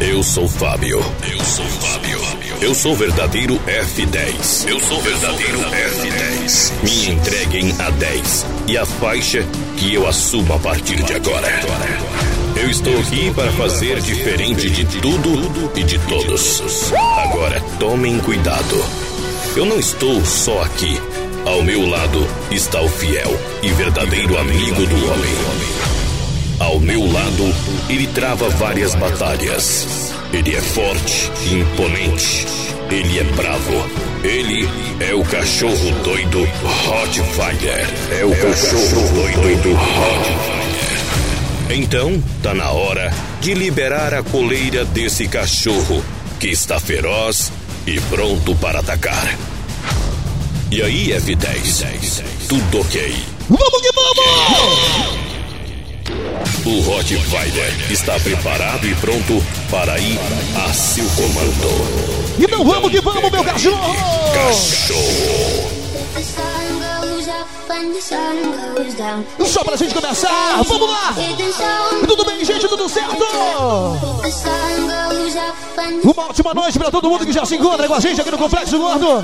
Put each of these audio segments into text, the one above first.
Eu sou Fábio. Eu sou Fábio. Eu sou verdadeiro F10. Eu sou verdadeiro F10. Me entreguem a 10 e a faixa que eu assumo a partir de agora. Eu estou aqui para fazer diferente de tudo e de todos. Agora tomem cuidado. Eu não estou só aqui. Ao meu lado está o fiel e verdadeiro amigo do homem. Ao meu lado, ele trava várias batalhas. Ele é forte e imponente. Ele é bravo. Ele é o cachorro doido Rottweiler. É o cachorro doido Rottweiler. Então, tá na hora de liberar a coleira desse cachorro que está feroz e pronto para atacar. E aí, F10? Tudo ok? Vamos que vamos! O Rottweiler está preparado e pronto para ir a seu comando. Então vamos que vamos, meu cachorro! Cachorro! Só pra gente começar, vamos lá! Tudo bem, gente? Tudo certo? Uma ótima noite pra todo mundo que já se encontra com a gente aqui no Complexo Gordo.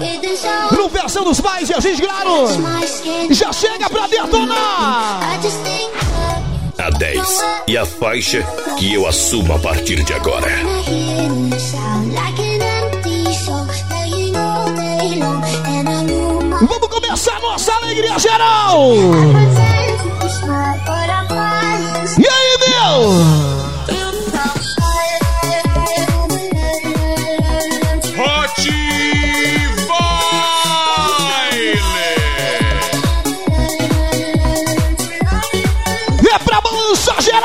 No Versão dos Pais e a gente, claro, já chega pra detonar! A 10 e a faixa que eu assumo a partir de agora. Vamos começar nossa alegria geral! E aí, meu?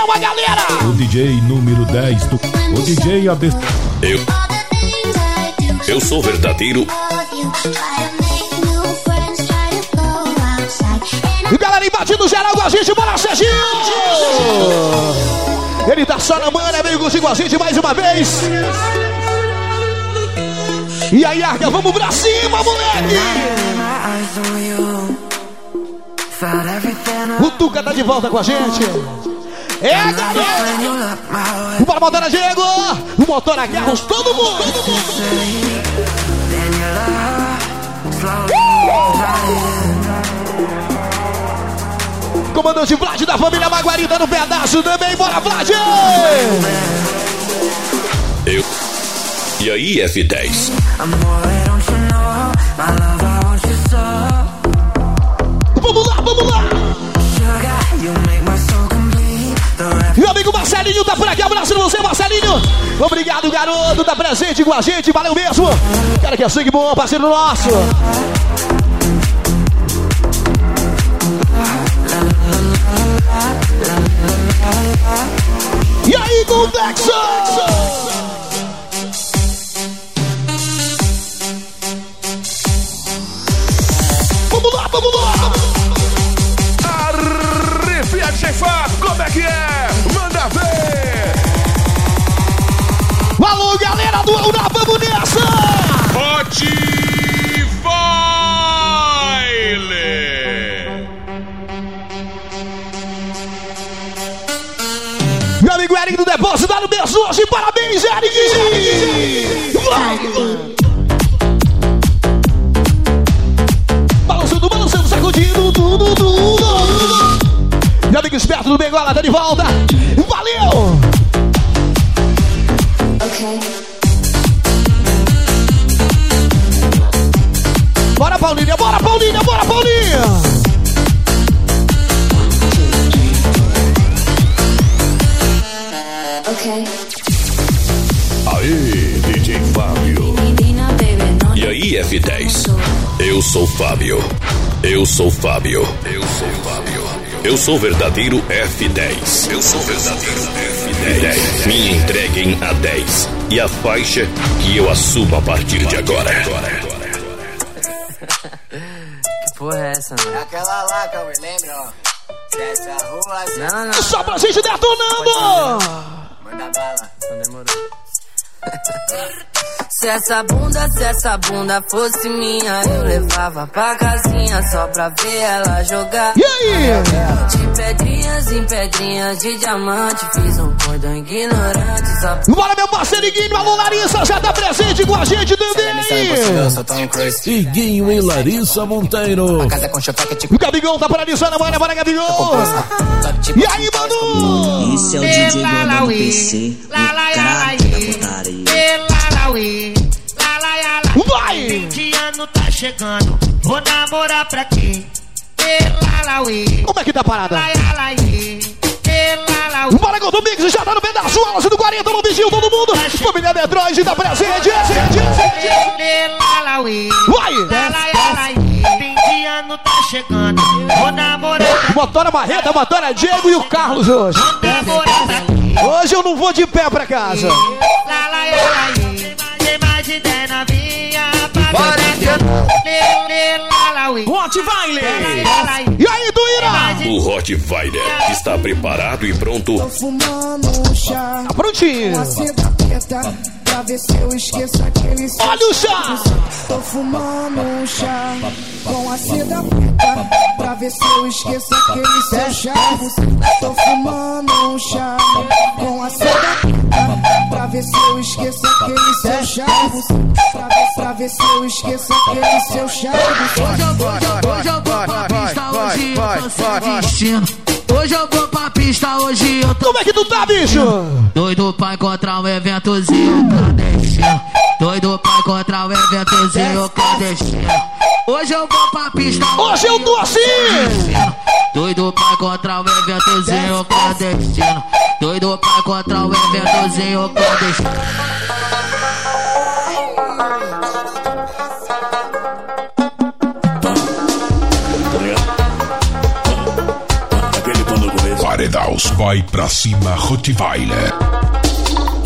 Balançar geral a galera! O DJ número 10 do. O DJ AD. Eu. Eu sou verdadeiro. E galera invadindo geral com a gente, bora Serginho! Ele tá só na manha, veio consigo a gente mais uma vez. E aí, Arca, vamos pra cima, moleque! O Tuca tá de volta com a gente. É, garoto! Bora, motor Diego! O motor a Carros, todo mundo! Todo mundo. Comandante Vlad da família Maguarita no pedaço também, bora Vlad! Eu. E aí, F10? Vamos lá, vamos lá! Meu amigo Marcelinho tá por aqui, abraço pra você, Marcelinho! Obrigado, garoto, tá presente com a gente, valeu mesmo! Cara que é sangue bom, parceiro nosso! E aí, Complexo! Vamos lá, vamos lá! Arrepia, como é que é? Alô, galera do Aura, vamos nessa! Hot Meu amigo Eric do Depósito, dá no beijo hoje, parabéns, Eric! Vai! Balançando, balançando, sacudindo tudo, tudo! Meu amigo esperto do Bengola, tá de volta! Valeu! Bora, Paulinha, bora, Paulinha, bora, Paulinha! Aê, DJ Fábio. E aí, F10? Eu sou Fábio. Eu sou Fábio. Eu sou Fábio. Eu sou verdadeiro F10. Eu sou verdadeiro F10. Me entreguem a 10 e a faixa que eu assumo a partir de agora. Que porra é essa, mano? É aquela lá, Calma, lembra, ó? Dessa rua, não, não. Só pra gente detonando! manda bala. Não demorou. Se essa bunda, se essa bunda fosse minha, eu levava pra casinha só pra ver ela jogar. E aí? Te pedrinhas em pedrinhas de diamante. Fiz um cordão ignorante. Só... Bora, meu parceiro Iguinho, alô Larissa, já tá presente com a gente, Dendê. Iguinho e Larissa Monteiro. O Gabigol tá paralisando, mano, bora, Gabigol. E aí, mano? Isso é o DJ do PC, o craque da putaria. Vai! 20 anos tá chegando, vou namorar pra quê? Como é que tá a parada? Bora, Gordon Mix, já tá no pedaço, Alas do 40, no bichinho, todo mundo. Família Detroit tá presente. Vai! 20 anos tá chegando, vou namorar Motora Barreta, Motora Diego e o Carlos hoje. Hoje eu não vou de pé pra casa. Tem mais de 10 novinha Bora, Rottweiler! E aí, Tuíra? O Rottweiler está preparado e pronto. Tá prontinho. Pra ver se eu esqueço aquele seu Olha o chá! Tô fumando um chá com a seda preta. Pra ver se eu esqueço aquele seu charme Tô fumando um chá com a seda preta. Pra ver se eu esqueço aquele seu charme Pra ver, pra ver se eu esqueço aquele seu charme Hoje eu vou, hoje eu vou pra pista, hoje eu tô sem destino Hoje eu vou pra pista, hoje eu tô Como é que tu tá, bicho? Doido pra encontrar um eventozinho clandestino Doido pra encontrar um eventozinho clandestino Hoje eu vou pra pista Hoje eu tô assim! Doido pra encontrar um eventozinho clandestino Doido pra encontrar um eventozinho clandestino Paredaus vai pra cima, Rottweiler.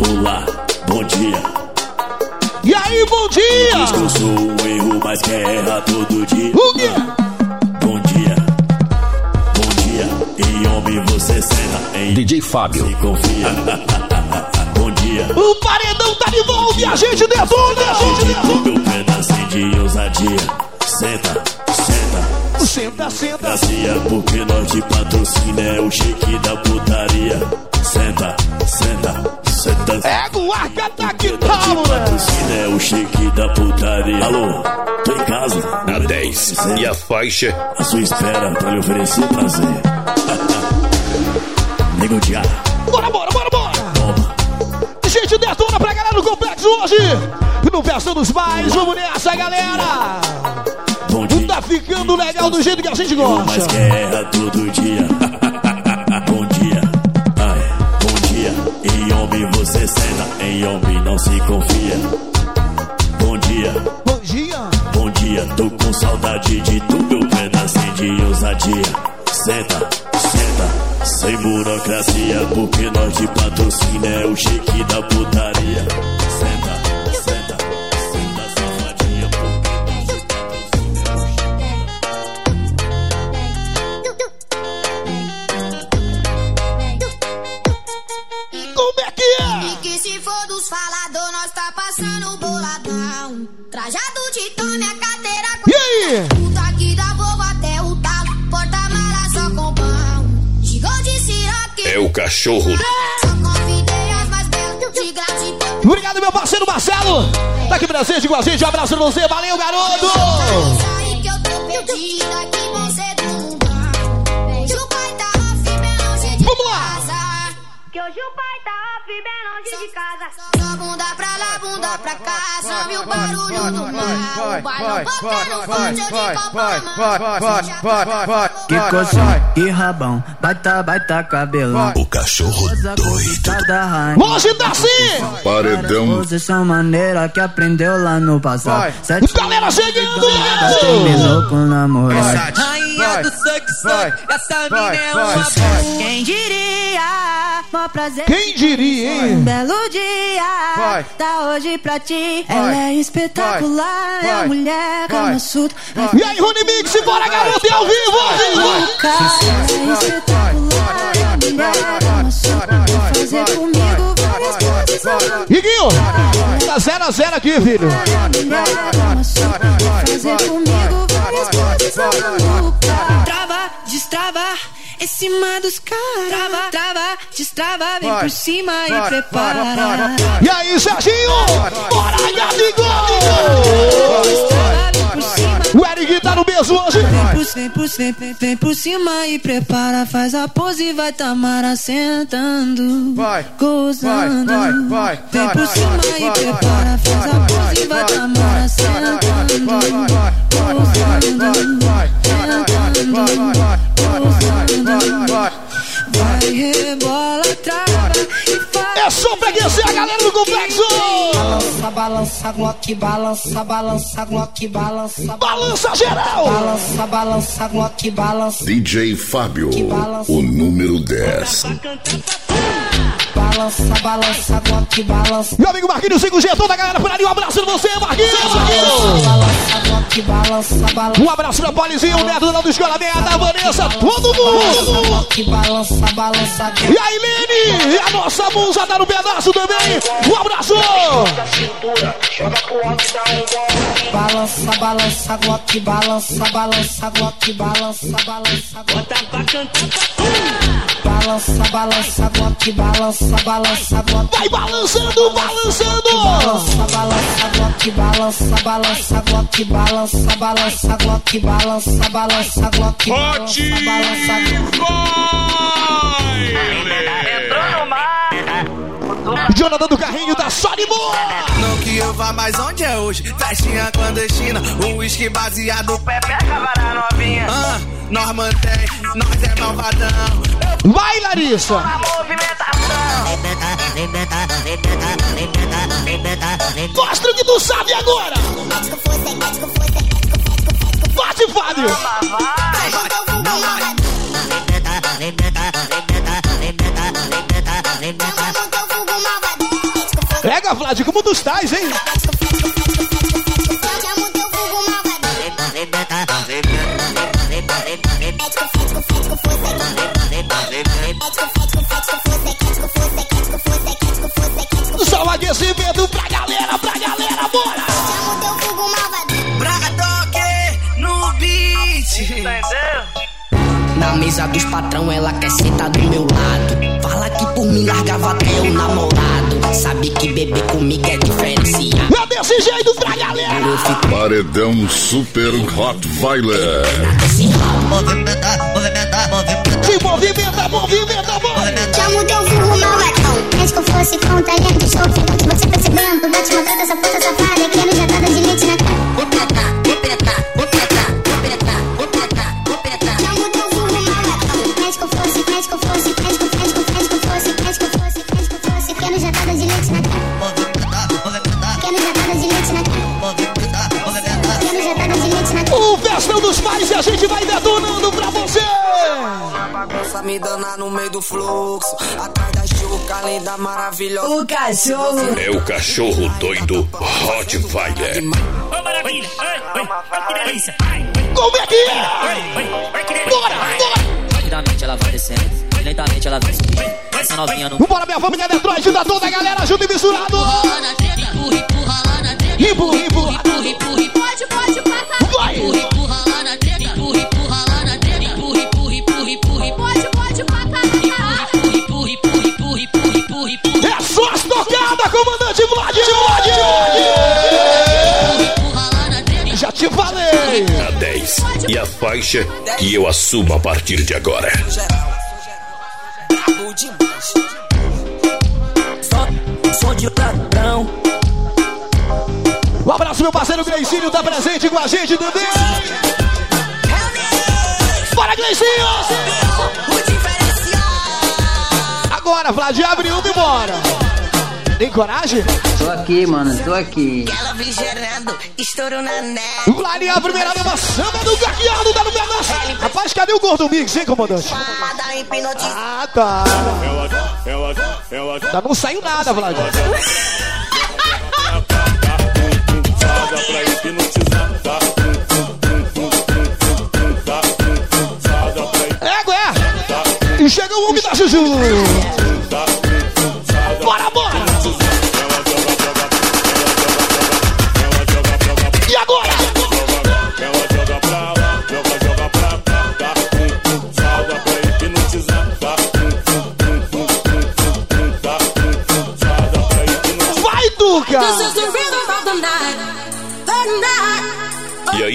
Olá, bom dia. E aí, bom dia! Diz que eu sou um erro, mas quer errar todo dia. O quê? Bom dia, bom dia. Em homem você senta, em DJ Fábio. se confia. bom dia. O paredão tá de volta e a gente detona! Acredito meu pedacinho de ousadia. Senta, senta. Senta, senta! Gracia, porque nós de patrocínio é o chique da putaria. Senta, senta, senta. Pega o arca tá que Nós tal, de moleque? patrocínio é o chique da putaria. Alô, tô em casa. A 10. E a faixa A sua espera pra lhe oferecer prazer. Nego de ar, Bora, bora, bora, bora! toma. Gente, detona pra galera do complexo hoje! No Festa dos Pais, vamos nessa, galera! Bom dia. Tá ficando legal do jeito que a gente Mas gosta! guerra todo dia. bom dia, ai, bom dia. Em homem você senta, em homem não se confia. Bom dia, Bom dia! bom dia. Tô com saudade de tu, meu pedacinho de ousadia. Senta, senta, sem burocracia. Porque nós de patrocínio é o chique da putaria. Cachorro. De. Obrigado, meu parceiro Marcelo! Tá aqui presente com a gente, um abraço pra você, valeu, garoto! Isso aí que eu tô perdida, que você do mundão. Hoje o pai tá off, bem longe de Vamos lá! casa. Que hoje o pai tá off, bem longe de casa. Só bunda pra lá, bunda pra cá, só viu o barulho do mar. O bailão botando forte, eu de copa, Que coxinha, que rabão, baita, baita cabelão. O cachorro doido. Hoje tá assim! Paredão. Posição maneira que aprendeu lá no passado. Sete Galera chegando! terminou com namorado. Rainha do suck suck, essa mina é uma Quem diria? Mó prazer. Quem diria, Um hein? belo dia. Tá hoje pra ti. Ela é espetacular. É a mulher cama suta. E aí, Rony Mix, bora, garoto, é ao vivo! ao vivo. É espetacular. É a mulher. Vai fazer comigo várias coisas. Iguinho, tá 0 a 0 aqui, filho. Vai fazer comigo várias coisas. Trava, destrava. Em cima dos caras. Trava, trava, destrava, vem por cima e prepara. E aí, Serginho? Bora, Gabigol! O Eric tá no mesmo hoje. Vem por, vem, por, vem, vem, vem por cima e prepara, faz a pose e vai Tamara sentando, vai, gozando. vai, vai, vem por cima vai, e vai, prepara, faz a pose e vai Tamara sentando, gozando. Vai rebola, trava e faz. É só pra aquecer a galera do complexo. Balança, balança, glock, balança, balança, glock, balança. Balança geral. Balança, balança, glock, balança. DJ Fábio, o número 10. Balança, balança, glock, balança. Meu amigo Marquinhos 5G, toda a galera por ali. Um abraço pra você, Marquinhos. Balança, balança. Um abraço pra Polizinho, o Neto da Escola Meta, a Vanessa, todo mundo. Glock, balança, balança. E a Ilene, e a nossa musa tá no pedaço também. Um abraço. Balança, balança, glock, balança, balança, glock, balança, balança. Bota pra cantar. Balança, balança, glock, balança, balança, glock. Vai balançando, balançando. Balança, balança, glock, balança, balança, glock, balança, balança, glock, balança, balança, glock, balança, Jonathan do Carrinho tá só de boa. Não que eu vá mais onde é hoje. Festinha clandestina, o uísque baseado. Pepe cavará novinha. Ah, nós mantém, nós é malvadão. Vai, Larissa. Mostra o que tu sabe agora. Bate, Fábio. Pega, Vlad, como tu estás, hein? Só um aquecimento pra galera, pra galera, bora! Braga toque no beat. Na mesa dos patrão, ela quer sentar do meu lado. Fala que por mim largava até o namorado. Sabe que beber comigo é diferenciado. É desse jeito pra galera! Paredão Super Hot Violet. Movimenta, movimenta, movimenta. Se movimenta, movimenta, movimenta. Chamo teu vulgo malvadão. Antes que eu fosse com talento, estou ficando você percebendo. Vou te mostrar essa puta safada, querendo já detonando pra você! Bagunça me dana no meio do fluxo. Atrás da chuca, linda, maravilhosa. O cachorro. É o cachorro doido Hot Violet. Ô maravilha, oi, oi, oi, que delícia. Como é que é? Bora, bora! Rapidamente ela vai descendo, lentamente ela vai subindo. Essa novinha não. Bora, minha família Detroit, da toda a galera junto e misturado! Empurra, empurra. Empurra, empurra! Empurra, empurra, Pode, empurra, empurra comandante Vlad! Na treta. Já te falei! A 10. E a faixa que eu assumo a partir de agora. Sou, de ladrão. Um abraço, meu parceiro Gleicinho, tá presente com a gente também! Bora, Gleicinho! Agora, Vlad, abre uma e bora! Tem coragem? Tô aqui, mano, tô aqui. Ela vem gerando, estouro na neve. Vlad, a primeira dama samba do tá no pedaço! Rapaz, cadê o Gordo Mix, hein, comandante? Ah, tá! Ainda não saiu nada, Vlad! Égua, é! E chega o homem da Juju!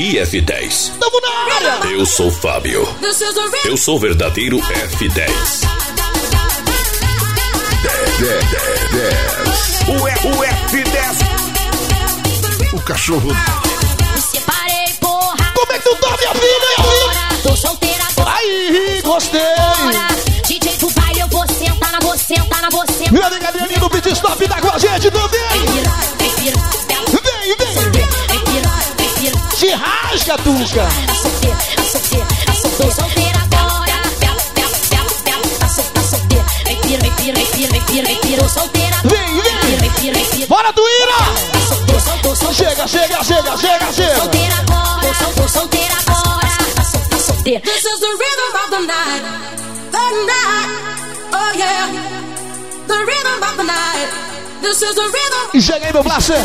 E aí, F10? Tamo na área. Eu sou Fábio. Eu sou o verdadeiro F10. O, o F10. O cachorro. Me separei, porra. Como é que tu tá, minha filha? Tô solteira. Aí, gostei. DJ do baile, eu vou sentar na vou sentar na vou sentar. Meu amigo Adrianinho do Pit Stop tá com a gente também. Rasga, Tuca. Tô solteira agora. Tá sol- solteira. Vem, pira, vem, pira, vem, pira, vem, pira, vem, pira. Solteira. Vem, vem. Bora, Tuíra. Chega, chega, chega, chega, chega. solteira agora. Tô sol- tô solteira agora. This is the rhythm of the night. The night. Oh yeah. The rhythm of the night. This is the rhythm. E chega aí, meu blaster.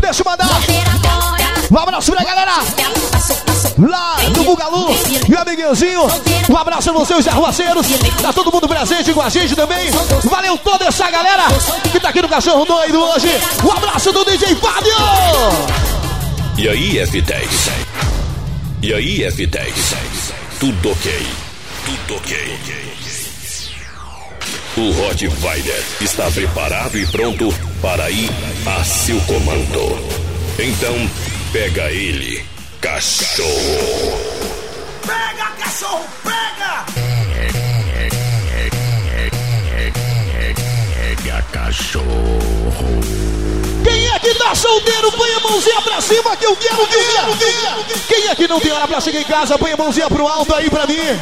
Deixa eu mandar um abraço pra galera. Lá do Bugalu, meu amiguinhozinho. Um abraço a vocês, arruaceiros. Tá todo mundo presente com a gente também. Valeu toda essa galera que tá aqui no Cachorro Doido hoje. Um abraço do DJ Fábio. E aí, F10? E aí, F10? Tudo ok? Tudo ok? O Rottweiler está preparado e pronto para ir a seu comando. Então, pega ele, cachorro. Pega, cachorro, pega! Pega cachorro. Que tá solteiro, põe a mãozinha pra cima que eu quero ver. Quem é que não tem hora pra chegar em casa, põe a mãozinha pro alto aí pra mim.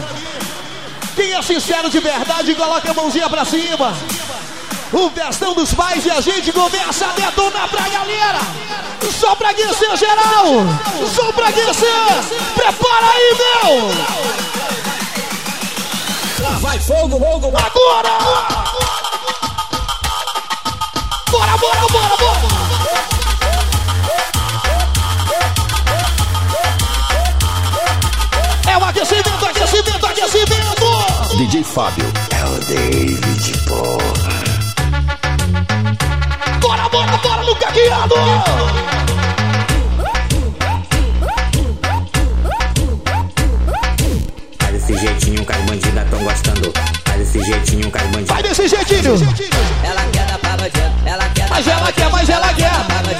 Quem é sincero de verdade, coloca a mãozinha pra cima. O festão dos pais e a gente começa a detonar pra galera. Só pra aquecer geral. Só pra aquecer. Prepara aí, meu. Vai fogo, fogo, Agora. Bora, bora, bora, bora. O aquecimento, aquecimento, aquecimento. DJ Fábio. É o David, porra. Bora, bora, bora no caqueado. Faz desse jeitinho que as bandidas tão gostando. Faz desse jeitinho que as bandidas. Vai desse jeitinho. Ela quer dar pra bandido, ela quer Mas ela quer, mas ela quer.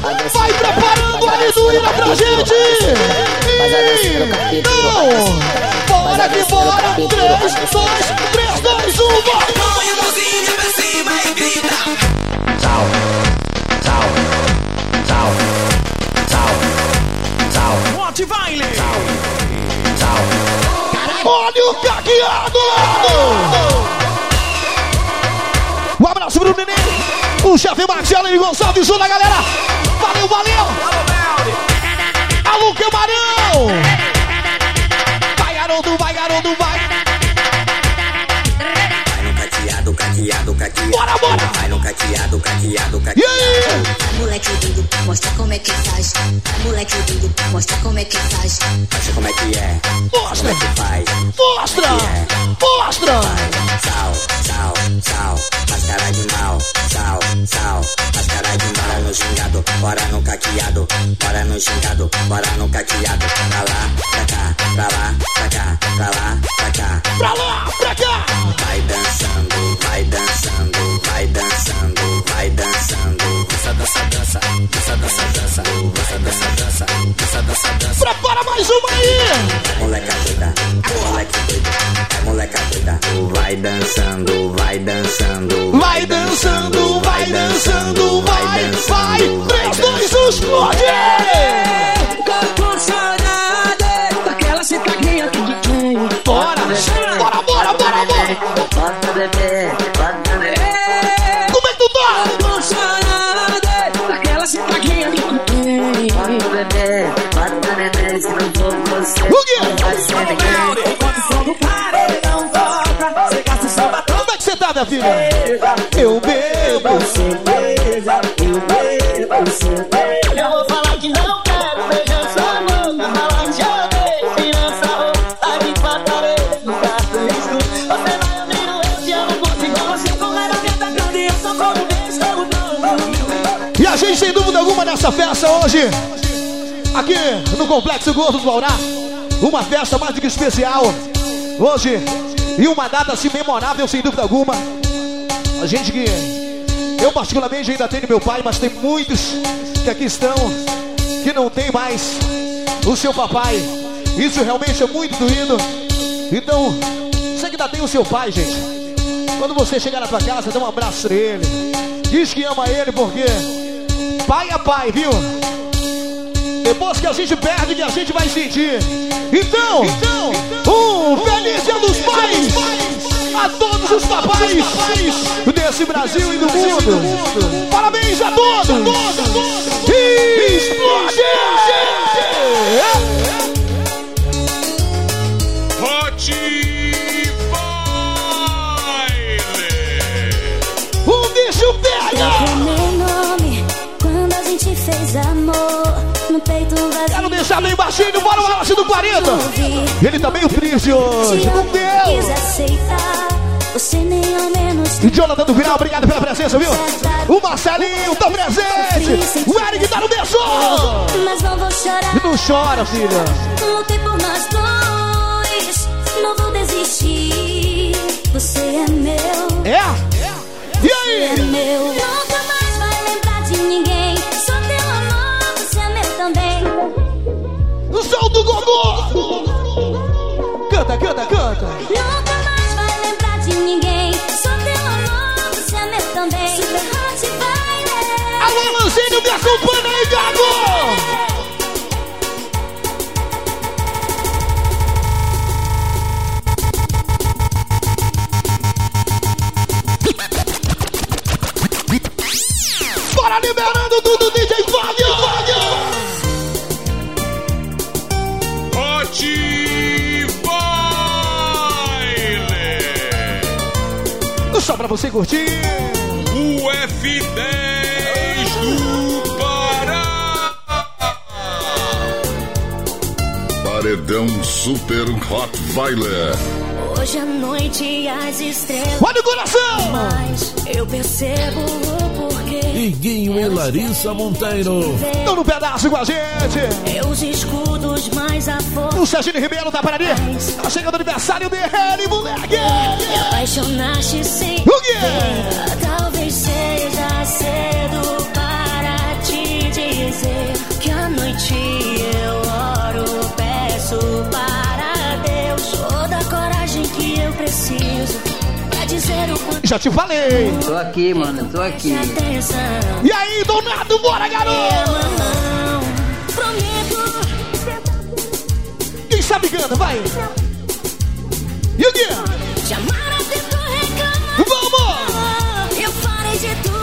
Vai preparando a Liduína pra gente. E... Não. Bora que bora. 3, 2, 3, 2, 1, vai. Põe a mãozinha pra cima e grita. Tchau, tchau, tchau, tchau, tchau, Rottweiler. tchau. Olha o caqueado. Um abraço pro Neném. O chefe Marcelo e Gonçalves junto da galera. Valeu, valeu. Alô, Camarão. Vai, garoto, vai, garoto, vai. Vai no caqueado, caqueado, caqueado. Bora, bora. Vai no E caqueado. aí? Moleque lindo, mostra como é que faz. Moleque lindo, mostra como é que faz. Mostra como é que é. Mostra. Como é que faz. Mostra. Mostra. Sal, sal, sal, faz cara de mal. Sal, sal, faz cara de mal. Bora no gingado, bora no caqueado. Bora no gingado, bora no caqueado. Pra lá, pra cá, pra lá, pra cá, pra lá, pra cá. Pra lá, pra cá. Vai dançando, vai dançando, vai dançando, vai dançando. Dança, dança, dança. Dança, dança, dança. Dança, dança, dança. Dança, dança, dança. Prepara mais uma aí! É moleca doida. É moleque doida. É moleca doida. Vai dançando, vai dançando. Vai dançando, vai dançando. Vai, vai. 3, 2, 1, explode! Tô aquela citaguinha aqui de quem? Bora! Bora, bora, bora, bora! Bota bebê. Minha filha. Eu bebo eu bebo cerveja. Eu vou falar que não quero beijar sua boca, falar que já odeio, criança roupa de cartucho. Você vai ouvir o eu te amo, consigo você como era minha tacada e eu sou como beijo, todo E a gente, sem dúvida alguma, nessa festa hoje, aqui no Complexo Gordo do Baurá, uma festa mais do que especial. Hoje, e uma data assim memorável, sem dúvida alguma. A gente que, eu particularmente ainda tenho meu pai, mas tem muitos que aqui estão, que não tem mais o seu papai. Isso realmente é muito doído. Então, você que ainda tem o seu pai, gente, quando você chegar na tua casa, dá um abraço nele. Diz que ama ele, porque pai é pai, viu? Depois que a gente perde, que a gente vai sentir. Então, um feliz dia dos pais a todos os papais desse Brasil e do mundo. Parabéns a todos. E explode! Hot O bicho pega! Meu nome, quando a gente fez amor, no peito vazio. Quero deixar bem baixinho, bora o balanço do 40. Ele tá meio triste hoje. Meu Quis Deus! aceitar, você nem ao menos E Jonathan do Viral, obrigado pela presença, viu? O Marcelinho tá presente. O Eric tá no berço. Mas não vou chorar. E não chora, filha. Lutei por nós dois, não vou desistir. Você é meu. É? E Você é aí? meu. Do Gogô. Canta, canta, canta. Nunca mais vai lembrar de ninguém. Só teu amor, você é meu também. Super hot vai Alô, Lanzinho, me acompanha aí, Gago. Bora liberando tudo, DJ pra você curtir. O F10 do Pará. Paredão Super Hot Vailer. Hoje à noite as estrelas. Olha o coração! Mas eu percebo. Iguinho e Larissa Monteiro. Estão no pedaço com a gente. Meus escudos mais a força. O Serginho Ribeiro tá para ali. Tá chegando o aniversário dele, moleque. Me apaixonaste sem O quê? Talvez seja cedo para te dizer que à noite eu oro, peço para Deus toda a coragem que eu preciso Já te falei. Tô aqui, mano, tô aqui. E aí, Donado, bora, garoto! Quem sabe canta, vai. E o reclamar. Vamos! Eu farei de tudo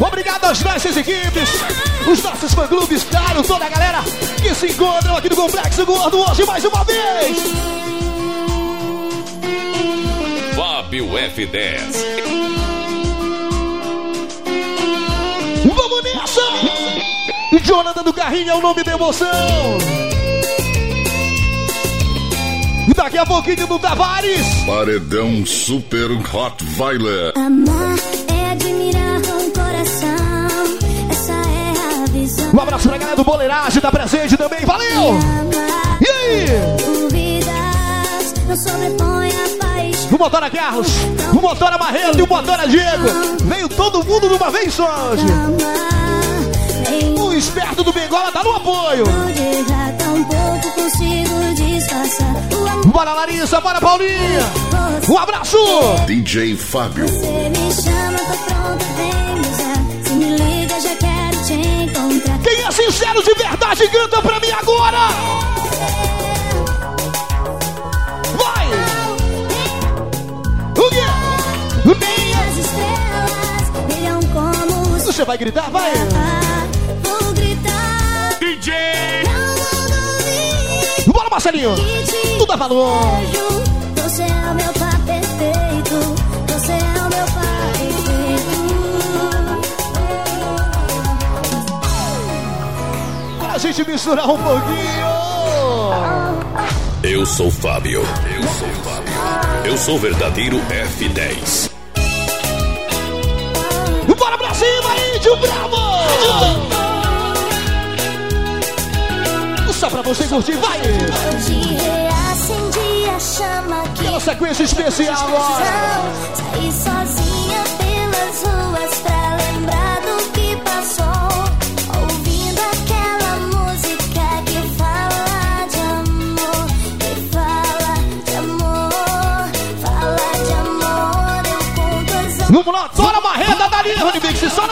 Obrigado às nossas equipes, os nossos fã-clubes, claro, toda a galera que se encontram aqui no Complexo Gordo hoje mais uma vez. Fábio F10. Vamos nessa! Jonathan do Carrinho é o nome da emoção. E daqui a pouquinho do Tavares. Paredão Super Hot Vailer. Amar é admirar Um abraço pra galera do Boleiragem, tá presente também, valeu! E aí? O Motora Carlos, o Motora Marreta e o Motora Diego. Veio todo mundo de uma vez só hoje. O esperto do Bengola tá no apoio. Bora Larissa, bora Paulinha. Um abraço. DJ Fábio. você me chama, tô pronta, vem sincero de verdade, canta pra mim agora. Vai. O quê? Nem as estrelas brilham como os Você vai gritar, vai. Vou gritar. DJ. Não vou dormir. Bora Marcelinho. Tudo a valor. Você é o meu pai perfeito. Você é o meu pai gente misturar um pouquinho. Eu sou Fábio. Eu sou Fábio. Eu sou o verdadeiro F10. Bora pra cima, índio bravo! Só pra você curtir, vai! Hoje reacendi a chama que Aquela sequência especial agora. Saí sozinha Linha, Remix, só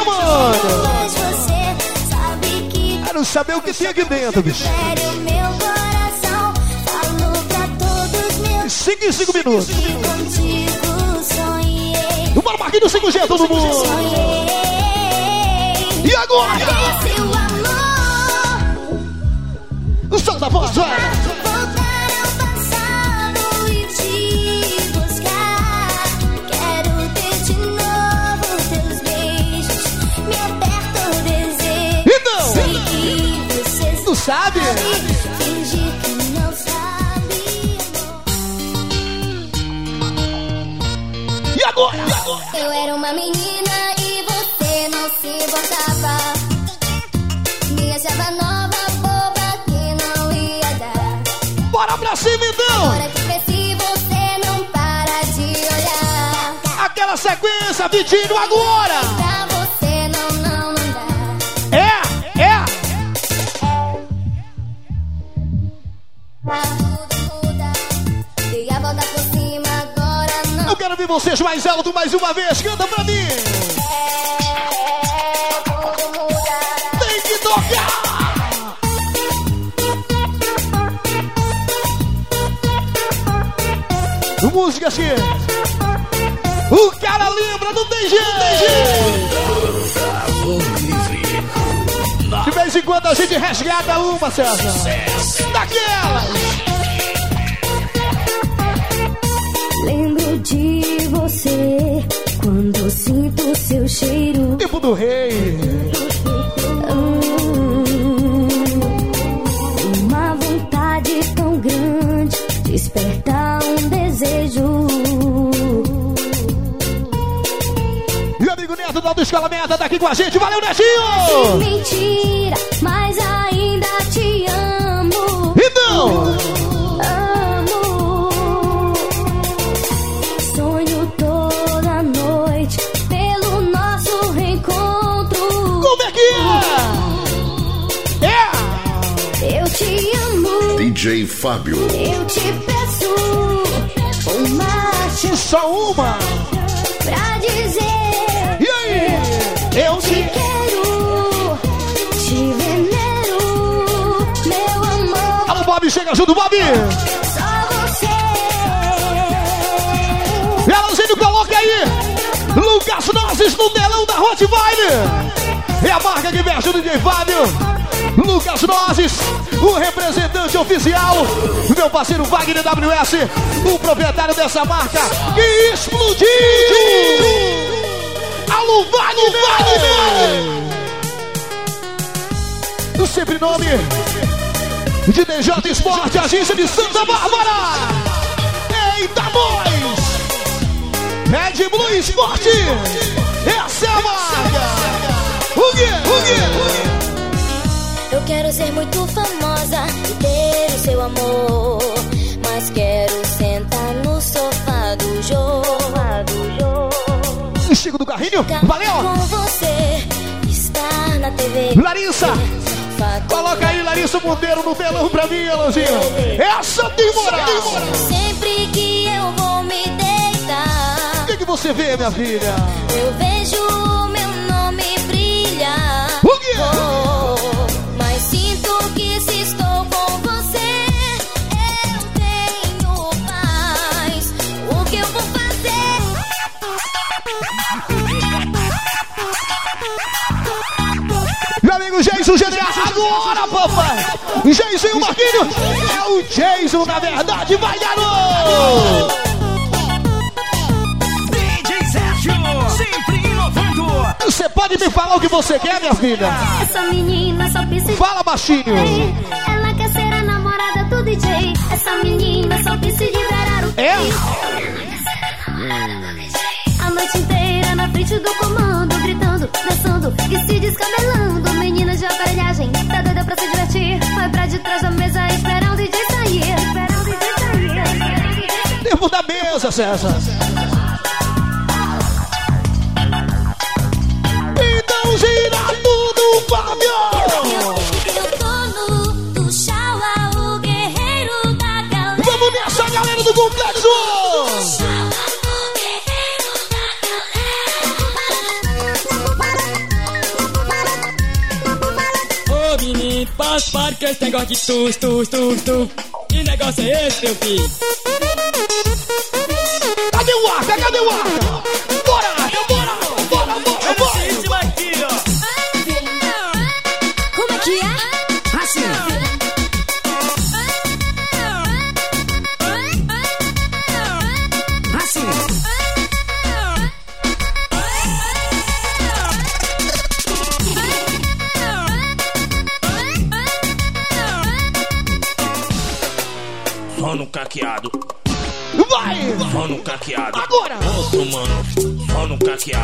sabe que Quero saber o que tem aqui dentro, bicho. fere o meu coração. Falo pra todos meus 5 em 5 minutos. Bora, Marquinhos 5G, todo mundo! E agora? O som da voz, vai! Sabe? Fingir que não sabe. E agora? Eu era uma menina e você não se importava. Me achava nova, boba que não ia dar. Bora pra cima então! Agora que cresci, você não para de olhar. Aquela sequência, Vitinho, agora! Eu quero ver vocês mais alto mais uma vez, canta pra mim! Tem que tocar! Música assim! O cara lembra, não tem jeito! De vez em quando a gente resgata uma, César! Daquela! Lembro de você quando sinto seu cheiro. Tempo do rei! Uma vontade tão grande despertar um desejo. Neto da Escola Meta tá aqui com a gente, valeu Netinho! Mentira, mas ainda te amo. Então! Amo. Sonho toda noite pelo nosso reencontro. Como é que é? É! Eu te amo. DJ Fábio. Eu te peço uma Só uma! pra dizer. Eu Te te quero, te venero, meu amor. Alô, Bob, chega junto, Bob! Só você. Elanzinho, coloca aí! Lucas Nozes no telão da Rottweiler! É a marca que veste o DJ Fábio! Lucas Nozes, o representante oficial, meu parceiro Wagner WS, o proprietário dessa marca que explodiu! Alô, Wagner! Wagner! Sempre nome de DJ Esporte, agência de Santa Bárbara! Eita, nós! Red Blue Esporte! Essa é a marca! O quê? O quê? Eu quero ser muito famosa e ter o seu amor. O Chico do Carrinho, valeu! Larissa! Coloca aí, Larissa Monteiro, no telão pra mim, Elanzinho! Essa tem moral! Sempre que eu vou me deitar, O que, que você vê, minha filha? eu vejo o meu nome brilhar. O quê? Oh, mas sinto que se estou amigo Jason GDA, agora, papai! Jason e o Marquinho. É o Jason, na verdade, vai, garoto! DJ Sérgio, sempre inovando. Você pode me falar o que você quer, minha filha? Essa menina só pensa em Fala baixinho. Ela quer ser a namorada do DJ. Essa menina só pensa em liberar o É? A noite inteira frente do comando, gritando, dançando e se descabelando. Menina de aparelhagem, tá doida pra se divertir. Vai pra de trás da mesa esperando o DJ sair. Esperando sair. DJ sair. Tempo da mesa, César. Então gira tudo, Fábio! Eu dono do Shawa, o guerreiro da galera. Vamos nessa, galera do complexo! Posso parar com esse negócio de tu, tu, tu, tu. Que negócio é esse, meu filho? Cadê o Arca? Cadê o Arca?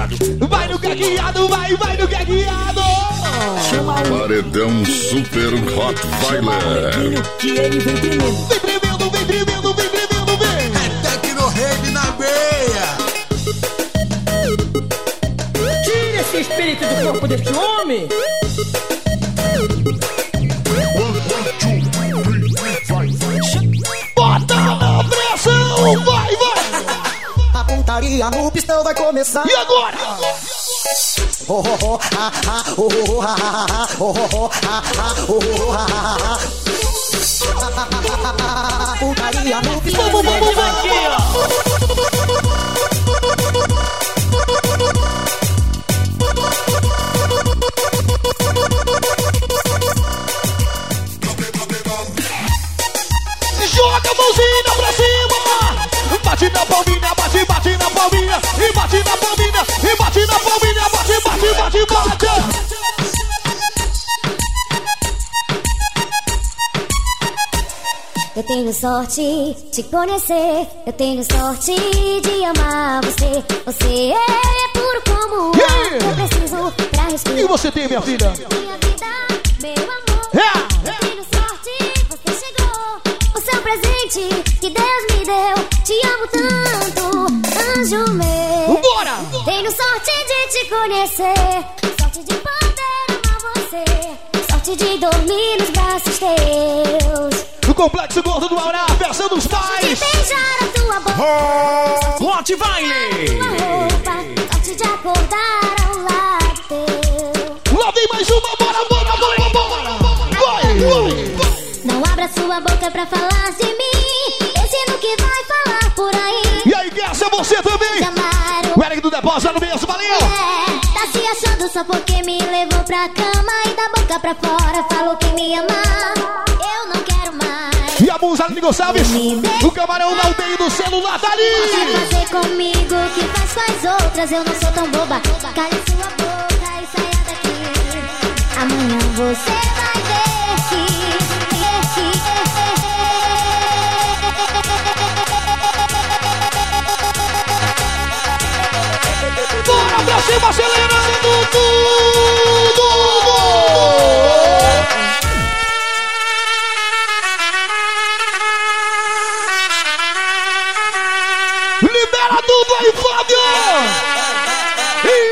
Caqueado. Vai no gagueado, vai, vai no gagueado! Paredão Super Hot Violet. Que ele vem tremendo. Vem tremendo, vem tremendo, vem tremendo, vem! Tecno Rave na veia. Tira esse espírito do corpo deste homem. Bota na pressão, vai, vai! A pontaria no pistão vai começar. E agora? Oh, oh, oh, ah, ah, oh, oh, oh, ah, ah, ah, oh, oh, oh, ah, ah, oh, oh, oh, ah, ah, ah. No Vamos, vamos, vamos! Aqui, ó. Bate, bate! Eu tenho sorte de conhecer, eu tenho sorte de amar você. Você é puro como Yeah! eu preciso pra E respirar. você tem, minha filha? Minha vida, conhecer. Sorte de poder amar você. Sorte de dormir nos braços teus. No Complexo Gordo do Aurá, versão dos De pais! beijar a tua boca. Hot Vile. Sorte de acordar ao lado teu. Lá vem mais uma, bora, bora, bora, bora! Vai, vai! Não abra sua boca pra falar de mim. Pense no que vai falar por aí. E aí, Guessa, você também! Te Depósito no mesmo, valeu! É, tá se achando só porque me levou pra cama e da boca pra fora falou que me ama. Eu não quero mais. E a musa Aline Gonçalves, o camarão na UTI do celular tá Quer ali! fazer comigo que faz com as outras? Eu não sou tão boba. Cale sua boca e saia daqui. Amanhã você vai Cima, acelerando tudo! Libera tudo aí, Fábio!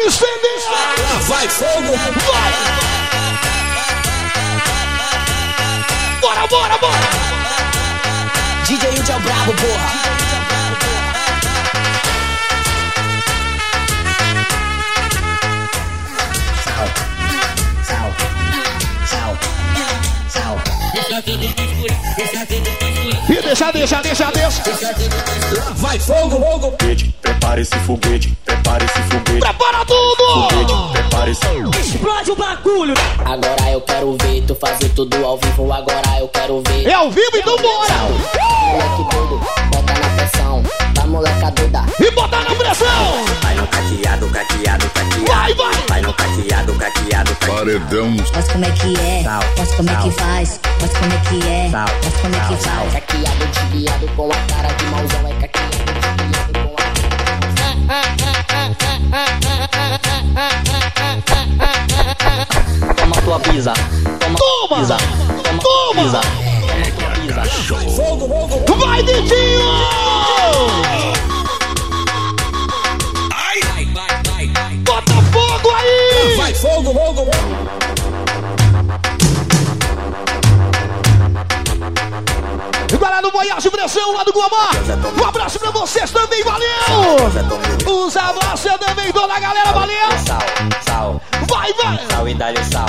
Incendeia! Vai fogo. Vai! Bora, bora, bora! DJ Índio é o brabo, porra. E deixa, deixa, deixa, deixa. Vai fogo, fogo. Foguete, prepare esse foguete, prepare esse foguete. Prepara tudo! Foguete, prepare esse Explode o bagulho. Agora eu quero ver tu fazer tudo ao vivo. Agora eu quero ver. É ao vivo, então bora! Moleque doido, bota na pressão. Vai moleca doida. E bota na pressão! Vai no caqueado, caqueado, caqueado. Vai, vai! Vai no caqueado, caqueado, caqueado. Paredão. Mostra como é que é, Sal, mostra como é que faz, mostra como é que é, Sal, mostra como é que sal, faz. Caqueado de guiado com a cara de mauzão. É caqueado de guiado com a Toma tua pisa. Toma. Toma! Pisa. Toma. Toma! Pisa. Pressão lá do Guamá. Um abraço pra vocês também, valeu! Os abraços também, toda a galera, valeu! Sal, sal, Vai, vai! sal e dá-lhe sal.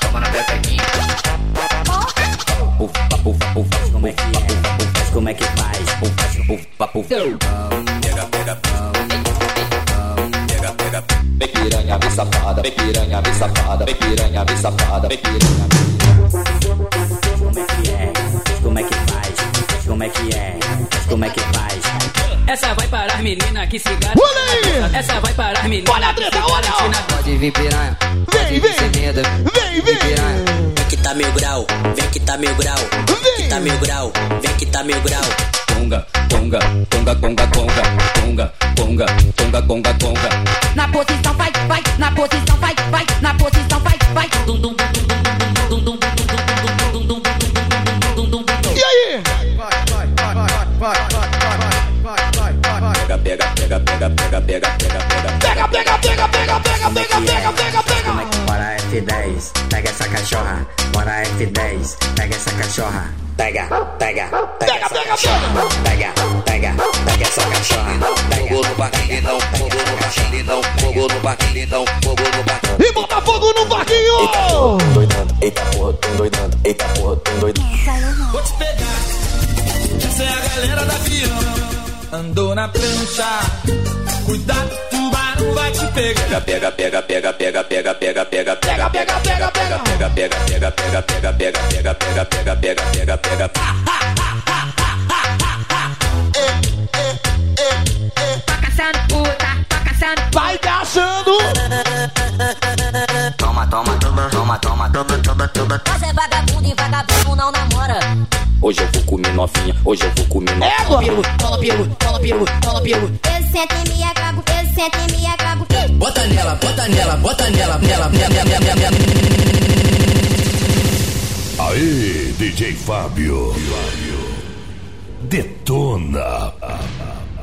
Toma na pepequinha. Ufa, ufa, ufa, como é que é? Ufa, como é que faz? Ufa, ufa, ufa. Pega, pega, pega, pega. Vem piranha, vem safada, vem piranha, vem safada, vem piranha, vem safada, vem piranha. Como Como é que é? Como é que faz? Essa vai para as meninas que se. Olha aí! Essa vai para as meninas Olha a treta, olha! Pode vir piranha. Vem, vem! Vem, vem! Vem que tá mil grau. Vem que tá mil grau. Vem que tá mil grau. Vem que tá mil grau. Conga, conga, conga, conga, conga, conga, conga, conga, conga, conga. Na posição vai, vai, na posição vai, vai, na posição vai, vai. Dum dum dum Pega, pega, pega, pega, pega, pega, pega, pega. Pega, pega, pega, pega, pega, pega, pega, pega, pega! Como é que bora F10? Pega essa cachorra. Bora F10. Pega essa cachorra. Pega, pega, pega essa cachorra. Pega, pega, pega essa cachorra. Pega. Fogo no barquinho, não, fogo no barquinho, não, fogo no barquinho, não, fogo no barquinho. E bota fogo no barquinho! Doidando, eita porra, tô doidando, eita porra, tô doidando. Vou te pegar. Essa é a galera da avião. Andou na prancha. Cuidado, tubarão vai te pegar. Pega, pega, pega, pega, pega, pega, pega, pega, Pega, pega, pega, pega! pega, pega, pega, pega, pega, pega, pega, pega, pega, pega, pega, pega. Tá caçando puta, tá caçando Vai caçando! Toma, toma, toma, toma, toma, toma, toma, toma. Mas é vagabundo e vagabundo não. Hoje eu vou comer novinha, hoje eu vou comer novinha. Égua! Cola peru, cola peru, cola peru. Eu sento e me acabo, eu sento e me acabo. Bota nela, bota nela, bota nela, nela, nela, nela, nela, nela. Aí, DJ Fábio. Detona.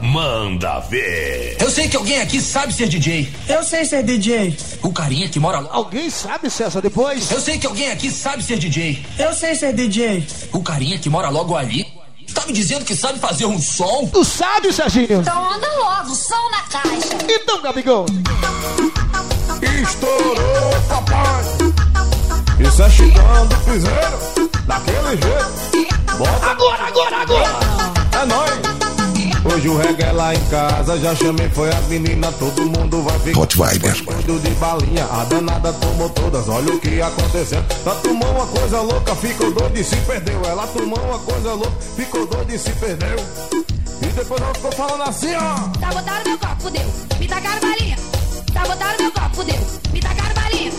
Manda ver. Eu sei que alguém aqui sabe ser DJ. Eu sei ser DJ, O carinha que mora lá. Alguém sabe, César, depois? Eu sei que alguém aqui sabe ser DJ. eu sei ser DJ. O carinha que mora logo ali. Tá me dizendo que sabe fazer um som? Tu sabe, Serginho? Então anda logo, som na caixa. Então, Gabigol! Estourou, papai. Isso é chegando, piseiro. Daquele jeito. Bota Agora, agora, agora! É nóis! Hoje o reggae é lá em casa, já chamei, foi a menina, todo mundo vai ficar. Hot Viber. Doido de balinha, a danada tomou todas, olha o que aconteceu. Ela tomou uma coisa louca, ficou doida e se perdeu. Ela tomou uma coisa louca, ficou doida e se perdeu. E depois ela ficou falando assim, ó. Sabotaram meu copo, fudeu. Me tacaram balinha. Sabotaram meu copo, fudeu. Me tacaram balinha.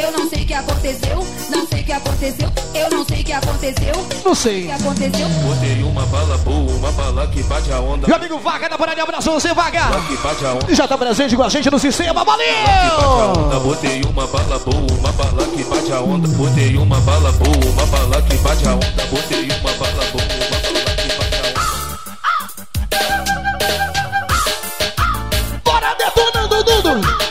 Eu não sei o que aconteceu. Não sei o que aconteceu. Eu não sei o que aconteceu. Não O sei. que aconteceu? Botei uma bala boa, uma bala que bate a onda. Meu amigo Vaga da Parada, abraço você, Vaga! Que bate a onda. Já tá presente com a gente no sistema, valeu! botei uma bala boa, uma bala que bate a onda. Botei uma bala boa, uma bala que bate a onda. Botei uma bala boa, uma bala que bate a onda. Bora detonando, Dudu!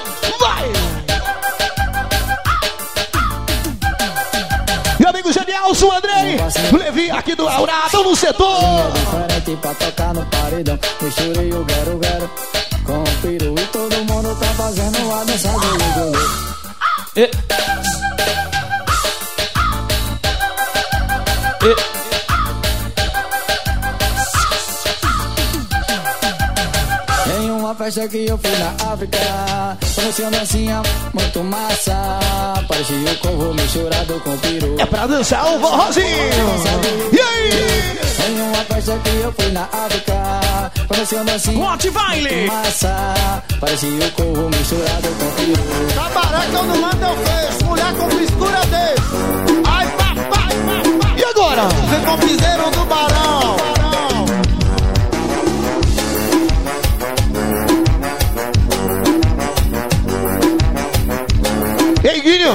Levi aqui do Aurado no setor! Diferente pra tocar no paredão. Misturei o guero guero com o peru e todo mundo tá fazendo a dança do Lugolê. Festa que eu fui na África. Conheci uma dancinha muito massa. Parecia o corvo misturado com peru. É pra dançar o forrozinho. E aí? Em uma festa que eu fui na África. Conheci uma dancinha Bote baile. muito massa. Parecia o corvo misturado com peru. Cabaré que eu não mando eu fecho. Mulher com frescura desse. Ai, papai, papai. E agora? Vem com o piseiro do barão. Ei, Guinho.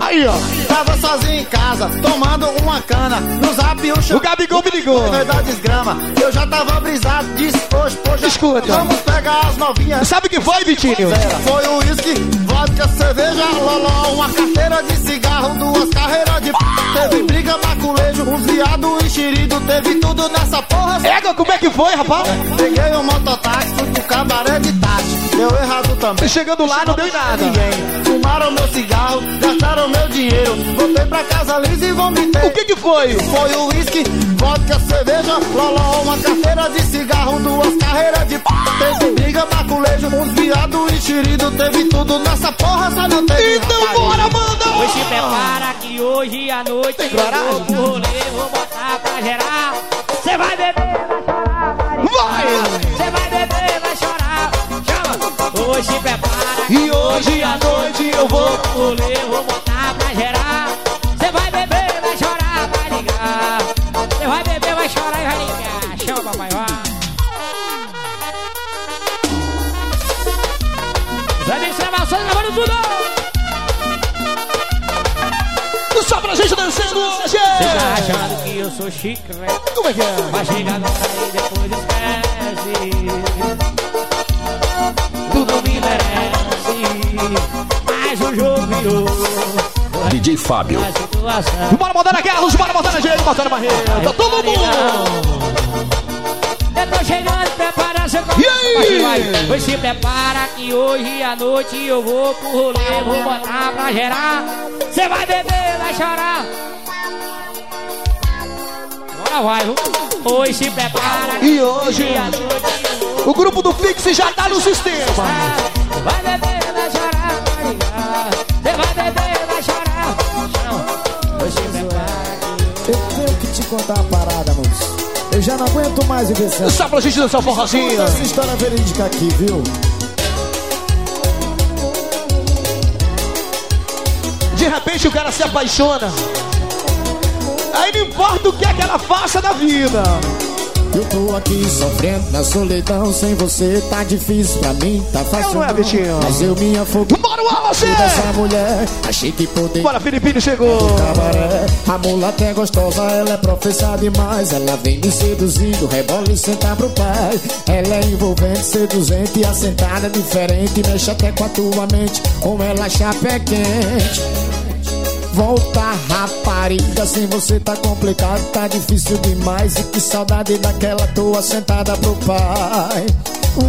Aí, ó. Tava sozinho em casa, tomando uma cana. No zap o chão. O Gabigol me ligou. Foi da desgrama. Eu já tava brisado, disposto, pô, já. Escuta. Vamos pegar as novinhas. Sabe o que foi, Vitinho? Foi o uísque, vodka, cerveja, loló, uma carteira de cigarro, duas carreiras de. Teve briga, maculejo, uns viado enxerido, teve tudo nessa porra. Égua, como é que foi, rapaz? Peguei um mototáxi, fui pro cabaré de Tati. Deu errado também. E chegando lá, não deu nada. Ninguém. Fumaram meu cigarro, gastaram meu dinheiro. Voltei pra casa liso e vomitei. O que que foi? Foi o uísque, vodka, cerveja, loló, uma carteira de cigarro, duas carreiras de p. Teve briga, maculejo, uns viado enxerido, teve tudo nessa porra, só não teve Então rapariga. bora, manda! Pois se prepara que hoje à noite eu vou pro rolê, vou botar pra gerar. Cê vai beber, vai chorar, vai Vai! Cê vai beber, vai chorar. Chama! Hoje prepara E hoje à noite eu vou. pro rolê, vou botar pra gerar. Cê vai beber, vai chorar, vai ligar. Cê vai beber, vai chorar e vai ligar. Chama, papai, vai. Zé de Gravações gravando tudo! Só pra gente dançando hoje! Cê tá achando que eu sou chique? Como é que é? Vai chegar no aí depois esquece Tudo me merece Mas o jogo virou DJ Fábio. Bora botar na Carlos, bora botar na gente, botar na barreira. Todo mundo! Eu tô chegando, prepara seu E vai. Pois se prepara que hoje à noite eu vou pro rolê Vou botar pra gerar Cê vai beber, vai chorar Agora vai, viu? Hoje se prepara E hoje? à noite O grupo do Fix já tá no sistema. Vai beber, beber, vai chorar. Não, hoje prepara. Eu tenho que te contar uma parada, moço. Eu já não aguento mais viver sem Só pra gente dançar o forrozinho. Essa história verídica aqui, viu? De repente o cara se apaixona. Aí não importa o que é que ela faça da vida. Eu tô aqui sofrendo na solidão sem você tá difícil pra mim, tá fácil. não é, Vitinho? Mas eu me afoguei Bora, Wallace! dessa mulher, achei que poderia. Bora, Filipinho chegou. Cabaré, a mulata é gostosa, ela é professa demais. Ela vem me seduzindo, rebola e senta pro pai. Ela é envolvente, seduzente e assentada diferente. Mexe até com a tua mente, como ela chapa é quente. Volta, rapariga, sem você tá complicado, tá difícil demais. E que saudade daquela tua sentada pro pai.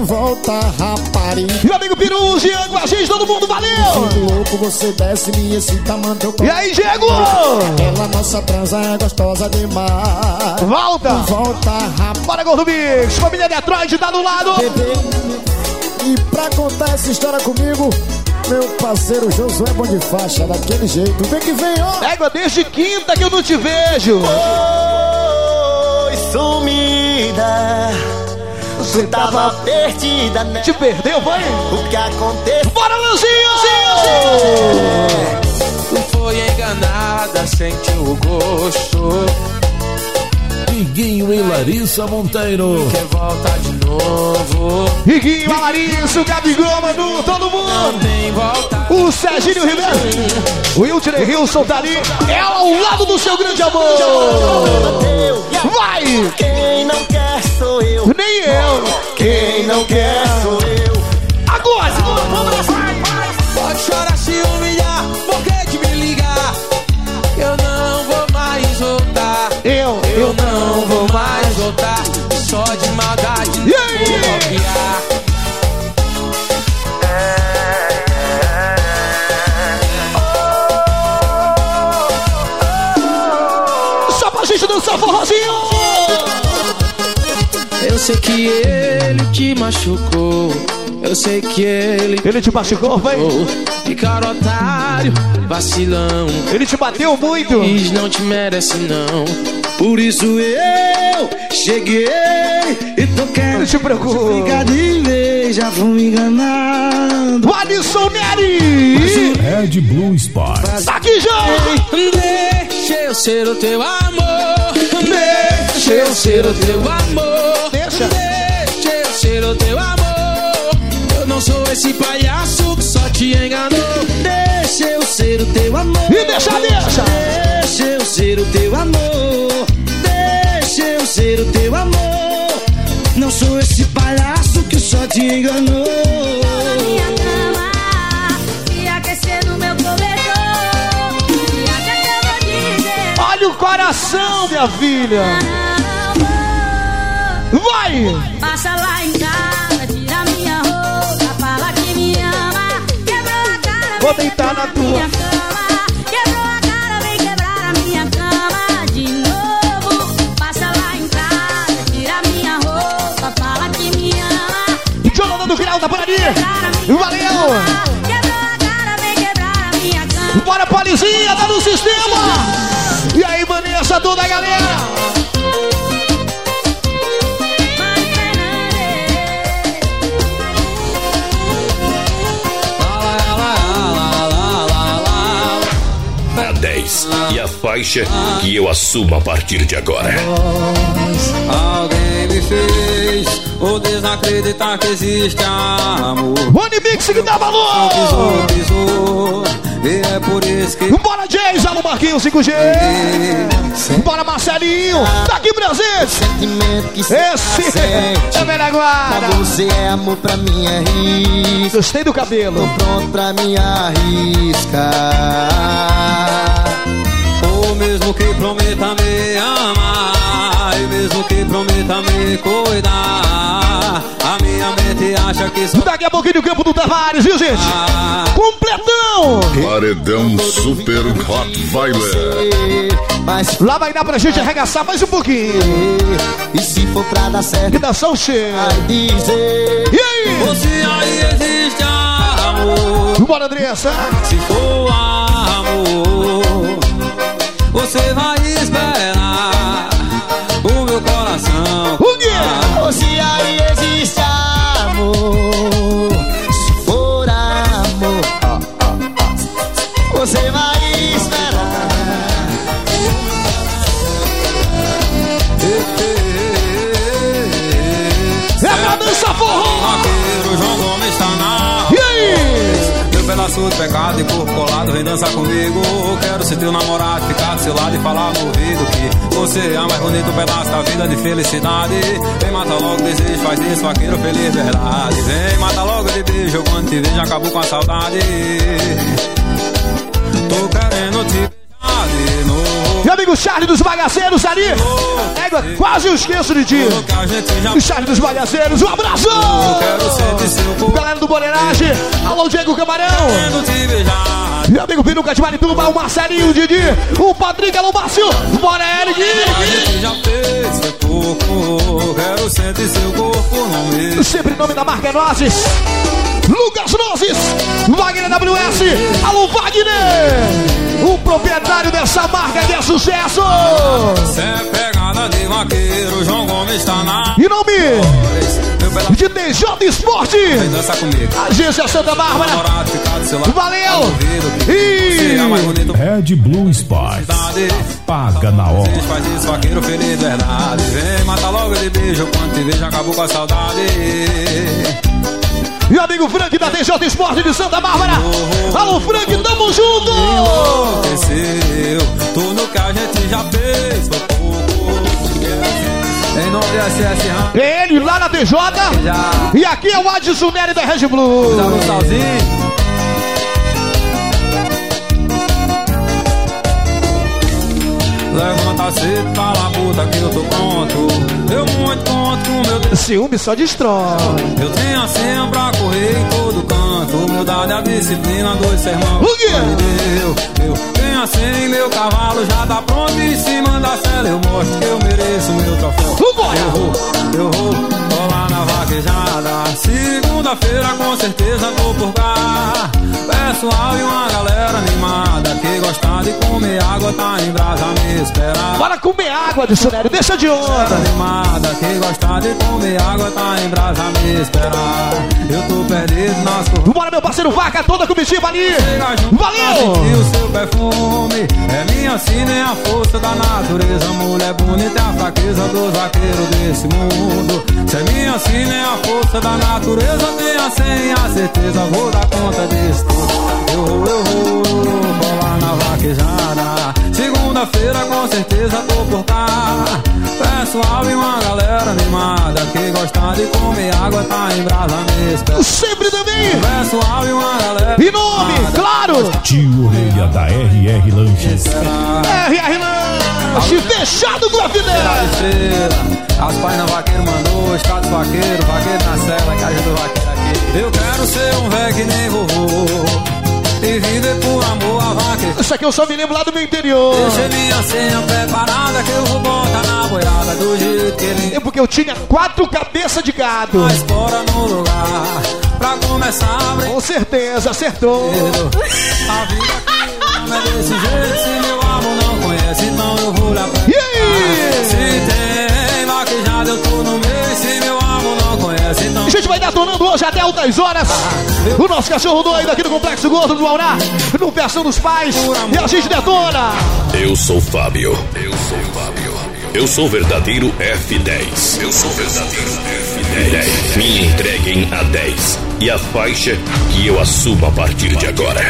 Volta, rapariga. Meu amigo Peru, a gente, todo mundo, valeu! Fico louco, você desce, me excita, manda eu E aí, Diego? Ela, nossa transa é gostosa demais. Volta! Volta, rapaz. Bora, Gordo Mix! Família Detroit tá do lado! Bebê. E pra contar essa história comigo, meu parceiro Josué Bom de Faixa, daquele jeito. Vem que vem, ó. Égua, desde quinta que eu não te vejo. Oi, sumida. Você tava perdida, né? Te perdeu, vai? O que aconteceu? Bora, Lanzinho! Tu foi enganada, sentiu o gosto. Iguinho e Larissa Monteiro. Quer voltar de novo? Riguinho, Larissa, o Gabigol, Manu, todo mundo! Tem volta. O Serginho Ribeiro, o Wilton Hilson tá ali, é ao lado do seu grande amor! Vai! Quem não quer sou eu. Nem eu! Quem não quer sou eu. Forrozinho! Eu sei que ele te machucou. Eu sei que ele. Ele te machucou, foi? Ficar otário, vacilão. Ele te bateu muito. Diz não te merece, não. Por isso eu cheguei e tô querendo. Não se preocupe. Ficar de vez, já vou me enganando. Alisson Neri! Red Blue Spot. Tá aqui já! Deixa eu ser o teu amor. Deixa eu ser o teu amor. Deixa. Deixa eu ser o teu amor. Eu não sou esse palhaço que só te enganou. Deixa eu ser o teu amor. E deixa, deixa. Deixa eu ser o teu amor. Deixa eu ser o teu amor. Não sou esse palhaço que só te enganou. Coração, minha filha! Vai! Passa lá em casa, tira minha roupa, fala que me ama. Quebrou a cara, Vou vem deitar na tua. cama. Quebrou a cara, vem quebrar a minha cama de novo. Passa lá em casa, tira minha roupa, fala que me ama. Jonathan do Grau da Paraná! Valeu! Quebrou a cara, vem quebrar a minha cama. Bora, Polizinha, tá no sistema! Vanessa, toda a galera! A 10 e a faixa que eu assumo a partir de agora. Alguém me fez ou desacreditar que existe amor. One Mix que dá valor! Pisou, pisou, e é por isso que Bora, Jays, alô Marquinhos 5G! Bora, Marcelinho! Tá aqui presente! Sentimento que se Esse sente. é! Pra você é amor, pra mim é risco. Gostei do cabelo! Tô pronto pra me arriscar. Mesmo que prometa me amar, e mesmo que prometa me cuidar, a minha mente acha que só Daqui a pouquinho o campo do Tavares, viu, gente? Completão! Paredão Super Hot Violet. Mas Lá vai dar pra gente arregaçar mais um pouquinho! e se for pra dar certo, Que dá só o cheiro! vai dizer. E aí? Você aí existe amor. Bora, Andressa! Se for amor, você vai esperar pecado e corpo colado, vem dançar comigo. Quero ser teu namorado, ficar do seu lado e falar no ouvido que você é o mais bonito pedaço da vida de felicidade. Vem mata logo desejo, faz isso, vaqueiro feliz, verdade. Vem mata logo de beijo, quando te vejo acabou com a saudade. Tô querendo te amigo Charlie dos Bagaceiros ali! Égua, quase eu esqueço de ti! O Charlie dos Bagaceiros, um abraço! Galera do Boleiragem, alô Diego Camarão! Meu amigo Pinuca de Marituba, o Marcelinho, o Didi, o Patrick, alô Márcio! Bora, Eric! Já fez, foi pouco. Quero sentir seu corpo no meu. Sempre em nome da marca Nozes. Lucas Nozes. Wagner WS. Alô, Wagner. O proprietário dessa marca que é sucesso. Cê é pegada de vaqueiro, João Gomes tá na. Nome Meu pedaço de DJ Esporte. vem dançar comigo. Agência Santa Bárbara. Valeu. É mais E... bonito. Red Blue. Verdade. Paga na hora. Faz isso, vaqueiro feliz, verdade. Vem, mata logo de beijo. Quando te vejo, acabou com a saudade. E o amigo Frank da DJ Esporte de Santa Bárbara. Alô, Frank, tamo junto. Enlouqueceu. Tudo que a gente já fez. Em nome de SS Ram. Ele lá na DJ. E aqui é o Adson Nery da Red Blue. Levanta cedo, fala puta que eu tô pronto. Eu muito conto com meu Ciúme só destrói. Eu tenho a senha pra correr em todo santo, humildade, a disciplina, dois sermão. O quê? Eu, eu, vem assim, meu cavalo já tá pronto em cima da cela. Eu mostro que eu mereço meu troféu. Eu vou, eu vou, tô lá na vaquejada. Segunda-feira com certeza tô por cá. Pessoal e uma galera animada que gosta de comer água, tá em brasa me esperar. Bora comer água, dicionário, deixa de onda. Animada, que gosta de comer água tá em brasa me esperar. Eu tô perdido nas cor... Bora, meu parceiro Vaca, toda comitiva ali. E Valeu! o seu perfume é minha sina, é a força da natureza. Mulher bonita é a fraqueza dos vaqueiros desse mundo. Se é minha sina, é a força da natureza. Sem a certeza, vou dar conta disso tudo. Eu vou, eu vou, lá na vaquejada. Segunda-feira com certeza tô por cá. Pessoal e uma galera animada que gosta de comer água, tá em brasa mesmo. Sempre também. Pessoal e uma galera. E nome, claro. Tio Orelha da RR Lanches. RR Lanche, fechado com a estrela. As páginas vaqueiro mandou, estado vaqueiro, vaqueiro na cela, caixa do vaqueiro aqui. Eu quero ser um velho que nem vovô. E viver por amor a vaqueiro. Isso aqui eu só me lembro lá do meu interior. Deixa minha senha preparada que eu vou botar na boiada do jeito que ele É porque eu tinha quatro cabeças de gado. faz fora no lugar. Pra começar a brincar. Com certeza, acertou. A vida aqui não é desse jeito. Se meu E aí? Se tem vaquejada, eu tô no meio. Se meu amor não conhece, então. A gente vai detonando hoje até altas horas. O nosso cachorro doido aqui no Complexo Gordo do Maurá. No Versão dos Pais. E a gente detona. Eu sou Fábio. Eu sou Fábio. Eu sou verdadeiro F10. Eu sou verdadeiro F10. Me entreguem a 10. E a faixa que eu assumo a partir de agora.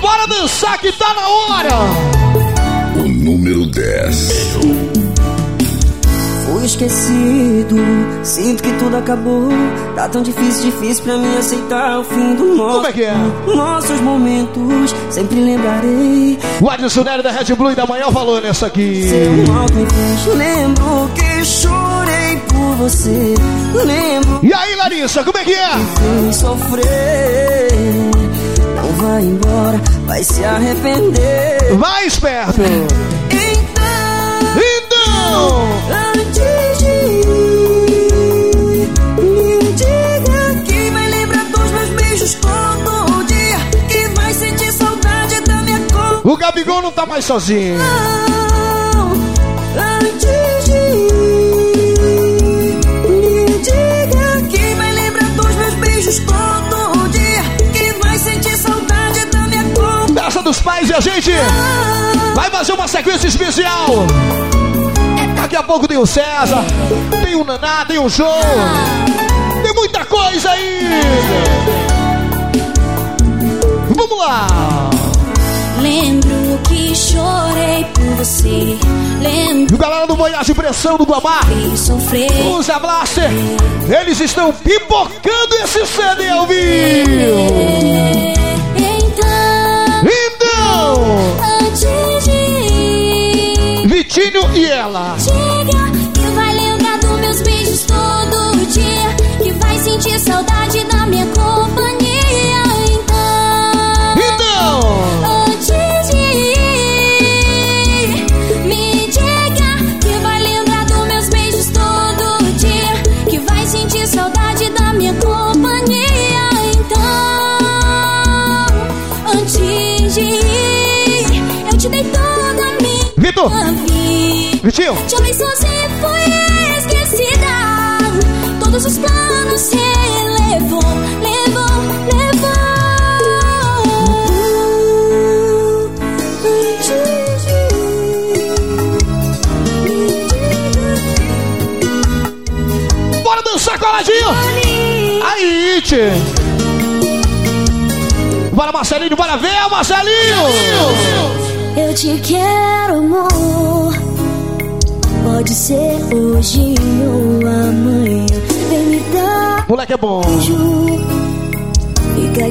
Bora dançar que tá na hora. O número 10. Fui esquecido, sinto que tudo acabou. Tá tão difícil, difícil pra mim aceitar o fim do nosso. Como é que é? Nossos momentos, sempre lembrarei. O Adilson Nery da Red Blue e da Manhã falou nessa aqui. Seu mal me fez. Lembro que chorei por você. Lembro E aí, Larissa, como é que é? fez sofrer. Não vai embora, vai se arrepender. Vai esperto. Então, Então, antes de ir, me diga que vai lembrar dos meus beijos todo dia. Que vai sentir saudade da minha cor. o Gabigol não tá mais sozinho. Antes de ir, me diga que vai lembrar dos meus beijos todo dos pais e a gente vai fazer uma sequência especial. Daqui a pouco tem o César, tem o Naná, tem o show. Tem muita coisa aí. Vamos lá. Lembro que chorei por você. Lembro E o galera do Voyage Pressão do Guamá, os Blaster, eles estão pipocando esse CD ao vivo. E ela. chega que vai lembrar dos meus beijos todo dia. Que vai sentir saudade da minha companhia. Então, Então, antes de ir, me diga que vai lembrar dos meus beijos todo dia. Que vai sentir saudade da minha companhia. Então, antes de ir, eu te dei toda a minha Vitor. Vitinho, Te amei sozinha e fui esquecida. Todos os planos se levou, levou, levou. Bora dançar coladinho. Aí, tchê. Bora, Marcelinho, bora ver, Marcelinho. Eu te quero, amor. Pode ser hoje ou amanhã. Vem me dar Moleque é bom.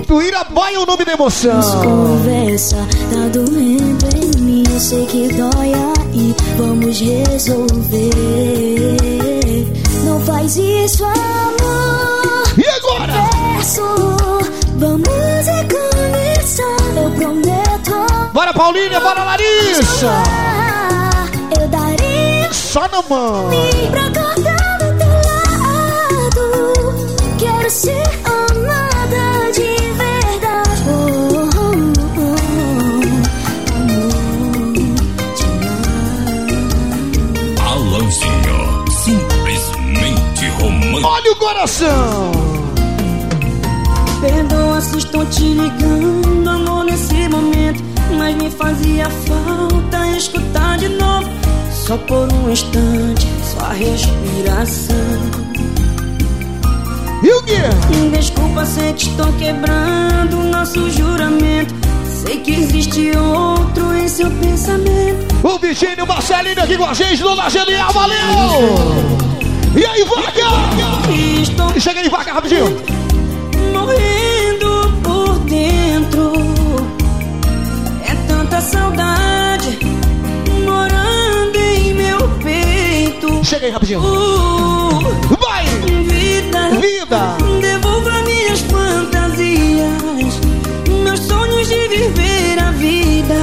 Tuíra Boy é o nome da emoção. Conversa, tá doendo em mim. Eu sei que dói e vamos resolver. Não faz isso, amor. E agora? Vamos recomeçar. Eu prometo. Bora, Paulinha, bora, Larissa! Só na mão. pra acordar do teu lado. Quero ser amada de verdade. Oh, oh, oh, Alanzinho, simplesmente romântico. Olha o coração! Perdoa se estou te ligando, amor, nesse momento. Mas me fazia falta escutar de novo. Só por um instante, sua respiração. E o quê? Desculpa se te estou quebrando nosso juramento. Sei que existe outro em seu pensamento. O Vitinho e o Marcelinho aqui com a gente, Dona Genial, valeu! E aí, vaca! Estou Chega aí, vaca, rapidinho! Chega aí, rapidinho! Uh, Vai! Vida, Vida! devolva minhas fantasias, meus sonhos de viver a vida.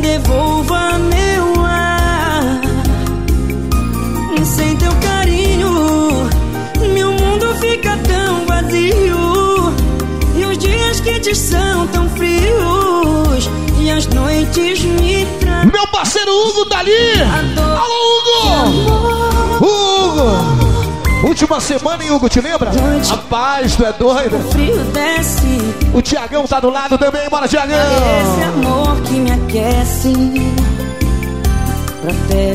Devolva meu ar. Sem teu carinho, meu mundo fica tão vazio. E os dias quentes são tão frios. E as noites me trazem. Meu parceiro Hugo tá ali! Alô, Hugo! Hugo! Última semana, hein, Hugo, te lembra? Rapaz, tu é doido? frio desce. O Tiagão tá do lado também, bora, Tiagão! Esse amor que me aquece.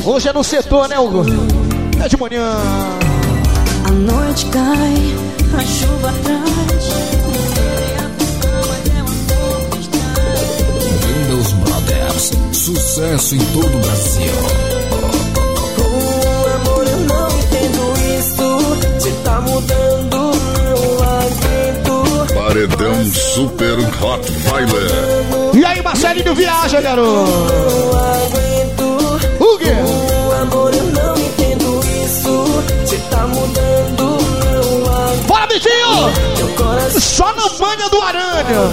Hoje é no setor, né, Hugo? É de manhã. A noite cai, a chuva traz. Windows Brothers, sucesso em todo o Brasil. Paredão Super Hot Violet. E aí, Marcelinho, viaja, garoto! Não aguento. O quê? Oh, amor, eu não entendo isso. Se tá mudando, não aguento. Bora, coração Só na manha do aranha!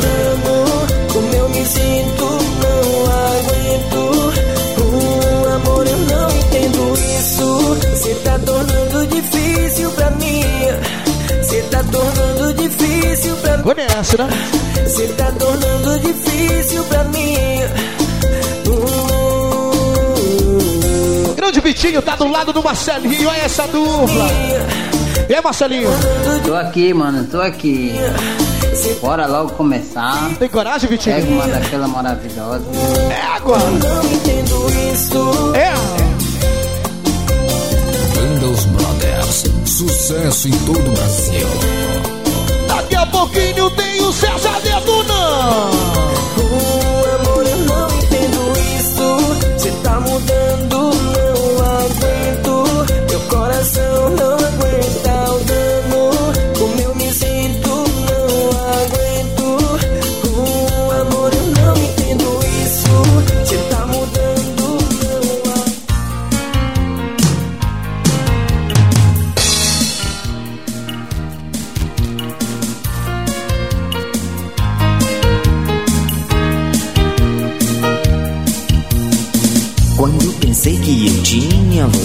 Como eu me sinto, não aguento. Oh, amor, eu não entendo isso. Cê tá tornando difícil pra mim. Cê tá tornando difícil pra mim. Nessa, né? Cê tá tornando difícil pra mim. Grande Vitinho tá do lado do Marcelinho, olha essa dupla! E aí, Marcelinho? Tô aqui, mano, tô aqui. Bora logo começar. Tem coragem, Vitinho? Pega uma daquela maravilhosa. É água! Não entendo isso. É! Windows Brothers, sucesso em todo o Brasil. Daqui a pouquinho tem o César Detuna! Oh, amor, eu não entendo isso. Cê tá mudando, não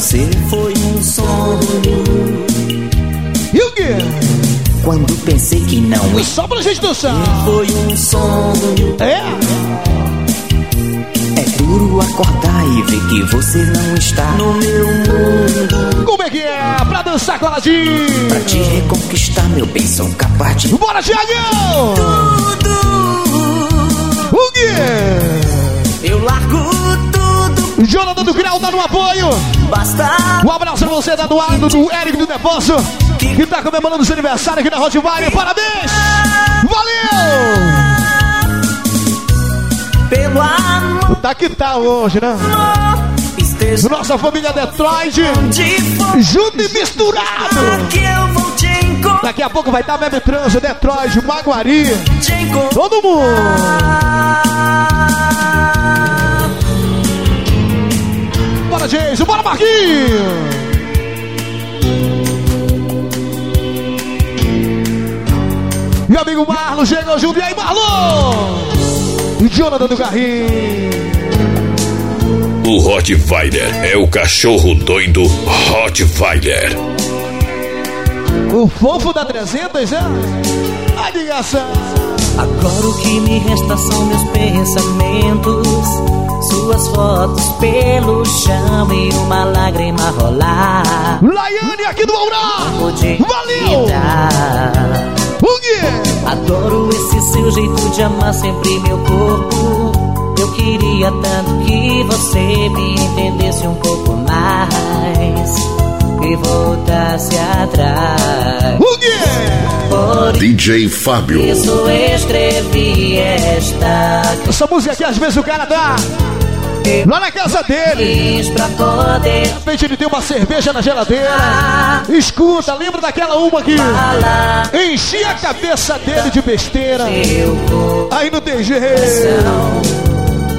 você, foi um sonho. E o quê? Quando pensei que não, eu Só pra gente dançar! foi um sonho. É! É duro acordar e ver que você não está no meu mundo. Como é que é? Pra dançar coladinho! Pra te reconquistar, meu bem, sou capaz de Bora, Tiagão! O quê? Eu tudo. Jonathan do Grau dando um apoio! Um abraço pra você, da Eduardo, do Eric do Depósito, que tá comemorando seu aniversário aqui na Vale. Parabéns! Valeu! pelo amor. Tá que tá hoje, né? Nossa família Detroit, junto e misturado! Daqui a pouco vai estar Bebe Trans, Detroit, Maguari, Bora, Jason, bora, Marquinhos! Meu amigo Marlon chegou junto. E aí, Marlon? Jonathan do Carrinho. O Rottweiler é o cachorro doido Rottweiler. O fofo da 300, é? A ligação. Agora o que me resta são meus pensamentos. Suas fotos pelo chão e uma lágrima rolar. Laiane aqui do Aurá! Valeu! Quê? Adoro esse seu jeito de amar sempre meu corpo. Eu queria tanto que você me entendesse um pouco mais e voltasse atrás. O quê? DJ Fábio. isso escrevi esta Essa música aqui, às vezes o cara dá. Lá na casa dele. De repente ele tem uma cerveja na geladeira. Escuta, lembra daquela uma que enchia a cabeça dele de besteira. Aí não tem jeito.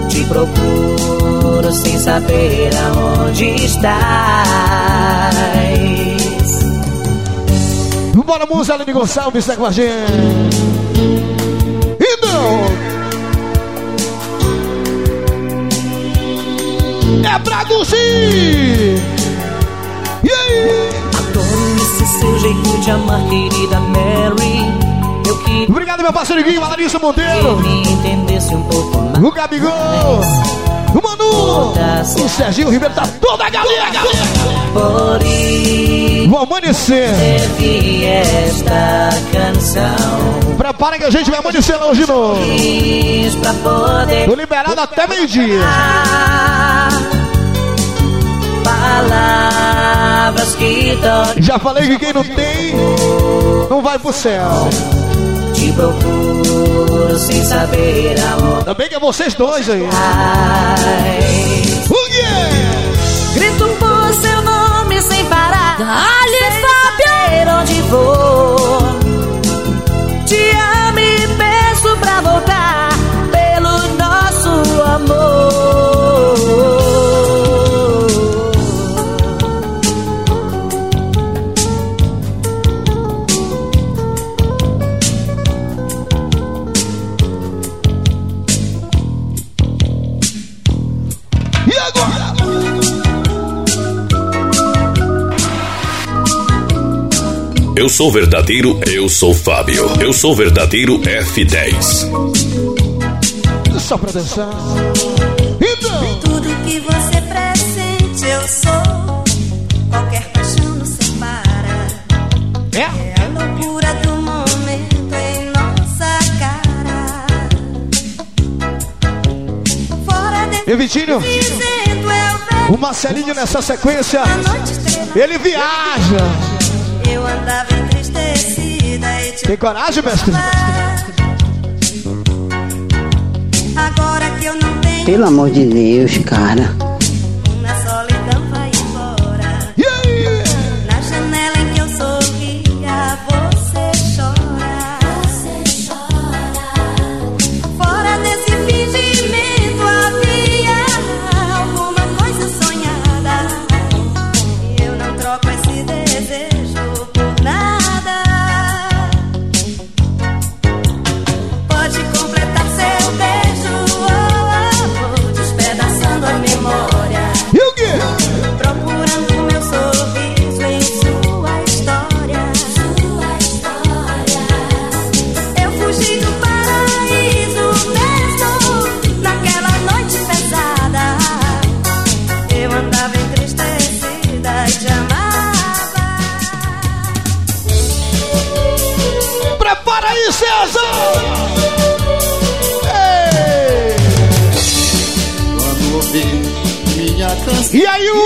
Te procuro sem saber aonde estás. Bora, Musa Aline Gonçalves, está com a gente. Então. É pra curtir. E aí? Adoro esse seu jeito de amar, querida Mary. Obrigado, meu parceiro Guinho, Larissa Monteiro. um. O Gabigol. O Manu. O Serginho Ribeiro, tá toda a galera. Por isso Vou amanhecer. esta canção. Prepara que a gente vai amanhecer lá hoje de novo. Tô liberado até meio-dia. Palavras que dói. Já falei que quem não tem, não vai pro céu. Te procuro sem saber aonde Ainda bem que é vocês dois aí. vais. O quê? Grito por seu nome sem parar. Sem saber onde vou. Eu sou verdadeiro, eu sou Fábio. Eu sou verdadeiro F10. Só pra dançar. Então. Tudo que você pressente, eu sou. Qualquer paixão nos separa. É? a loucura do momento em nossa cara. Fora desse E Vitinho? vejo O Marcelinho nessa sequência, ele viaja. Eu andava entristecida e te Tem coragem, mestre? Agora que eu não tenho Pelo amor de Deus, cara.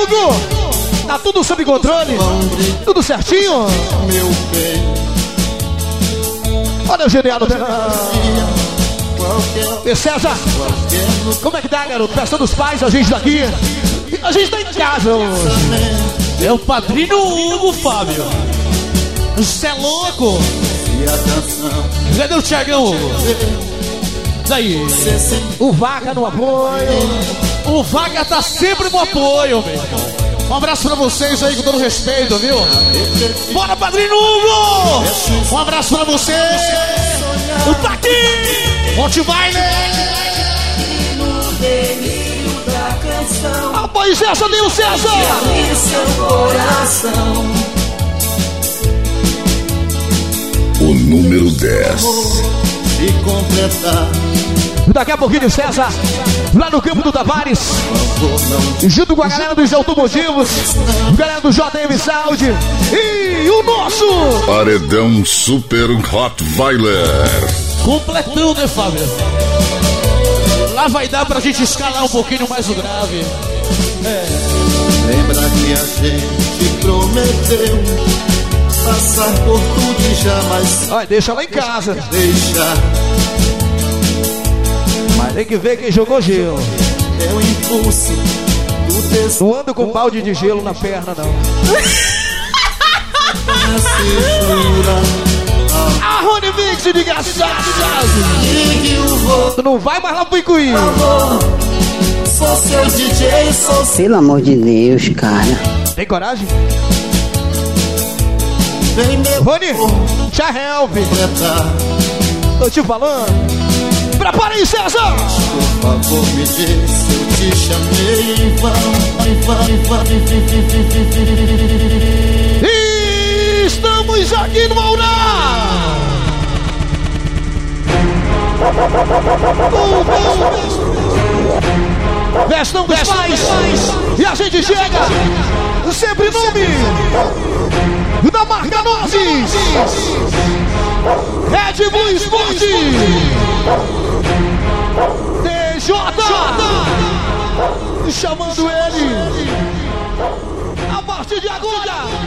Hugo? Tá tudo sob controle? Tudo certinho? meu bem, Olha o genial do E César, como é que tá, garoto? Festa dos pais, a gente daqui. A gente tá em casa hoje. É o padrinho Hugo, Fábio. Você é louco? Cadê o Thiagão, Hugo? Daí. O Vaca no apoio. O Vaga tá sempre no apoio, meu irmão. Um abraço pra vocês aí com todo respeito, viu? Bora, padrinho Hugo! Um abraço pra vocês! O Taqui! Monte Baile! Apoio César, Nil César! Ali seu coração. O número 10. E completar. Daqui a pouquinho, César, lá no campo do Tavares, junto com a galera dos automotivos, galera do JM Saúde e o nosso Paredão Super Rottweiler. Completão, né, Fábio? Lá vai dar pra gente escalar um pouquinho mais o grave. Lembra que a gente prometeu passar por tudo e jamais Olha, deixa lá em casa. deixar. Tem que ver quem jogou gelo. É o impulso do desejo Não ando com balde de gelo na perna, não. A Rony Mix de Tu não vai mais lá pro Icuí. Sou seu DJ, sou seu Pelo amor de Deus, cara. Tem coragem? Rony, te help. Tô te falando. Prepara aí, César. Por favor, me diz se eu te chamei em vão, em vão, em vão, em vão, em vão, em vão. E estamos aqui no Aurá. Vestão dos pais. E a gente chega. Sempre em nome da marca Nozes. Red Bull Esporte. DJ! Chamando ele! A partir de agora!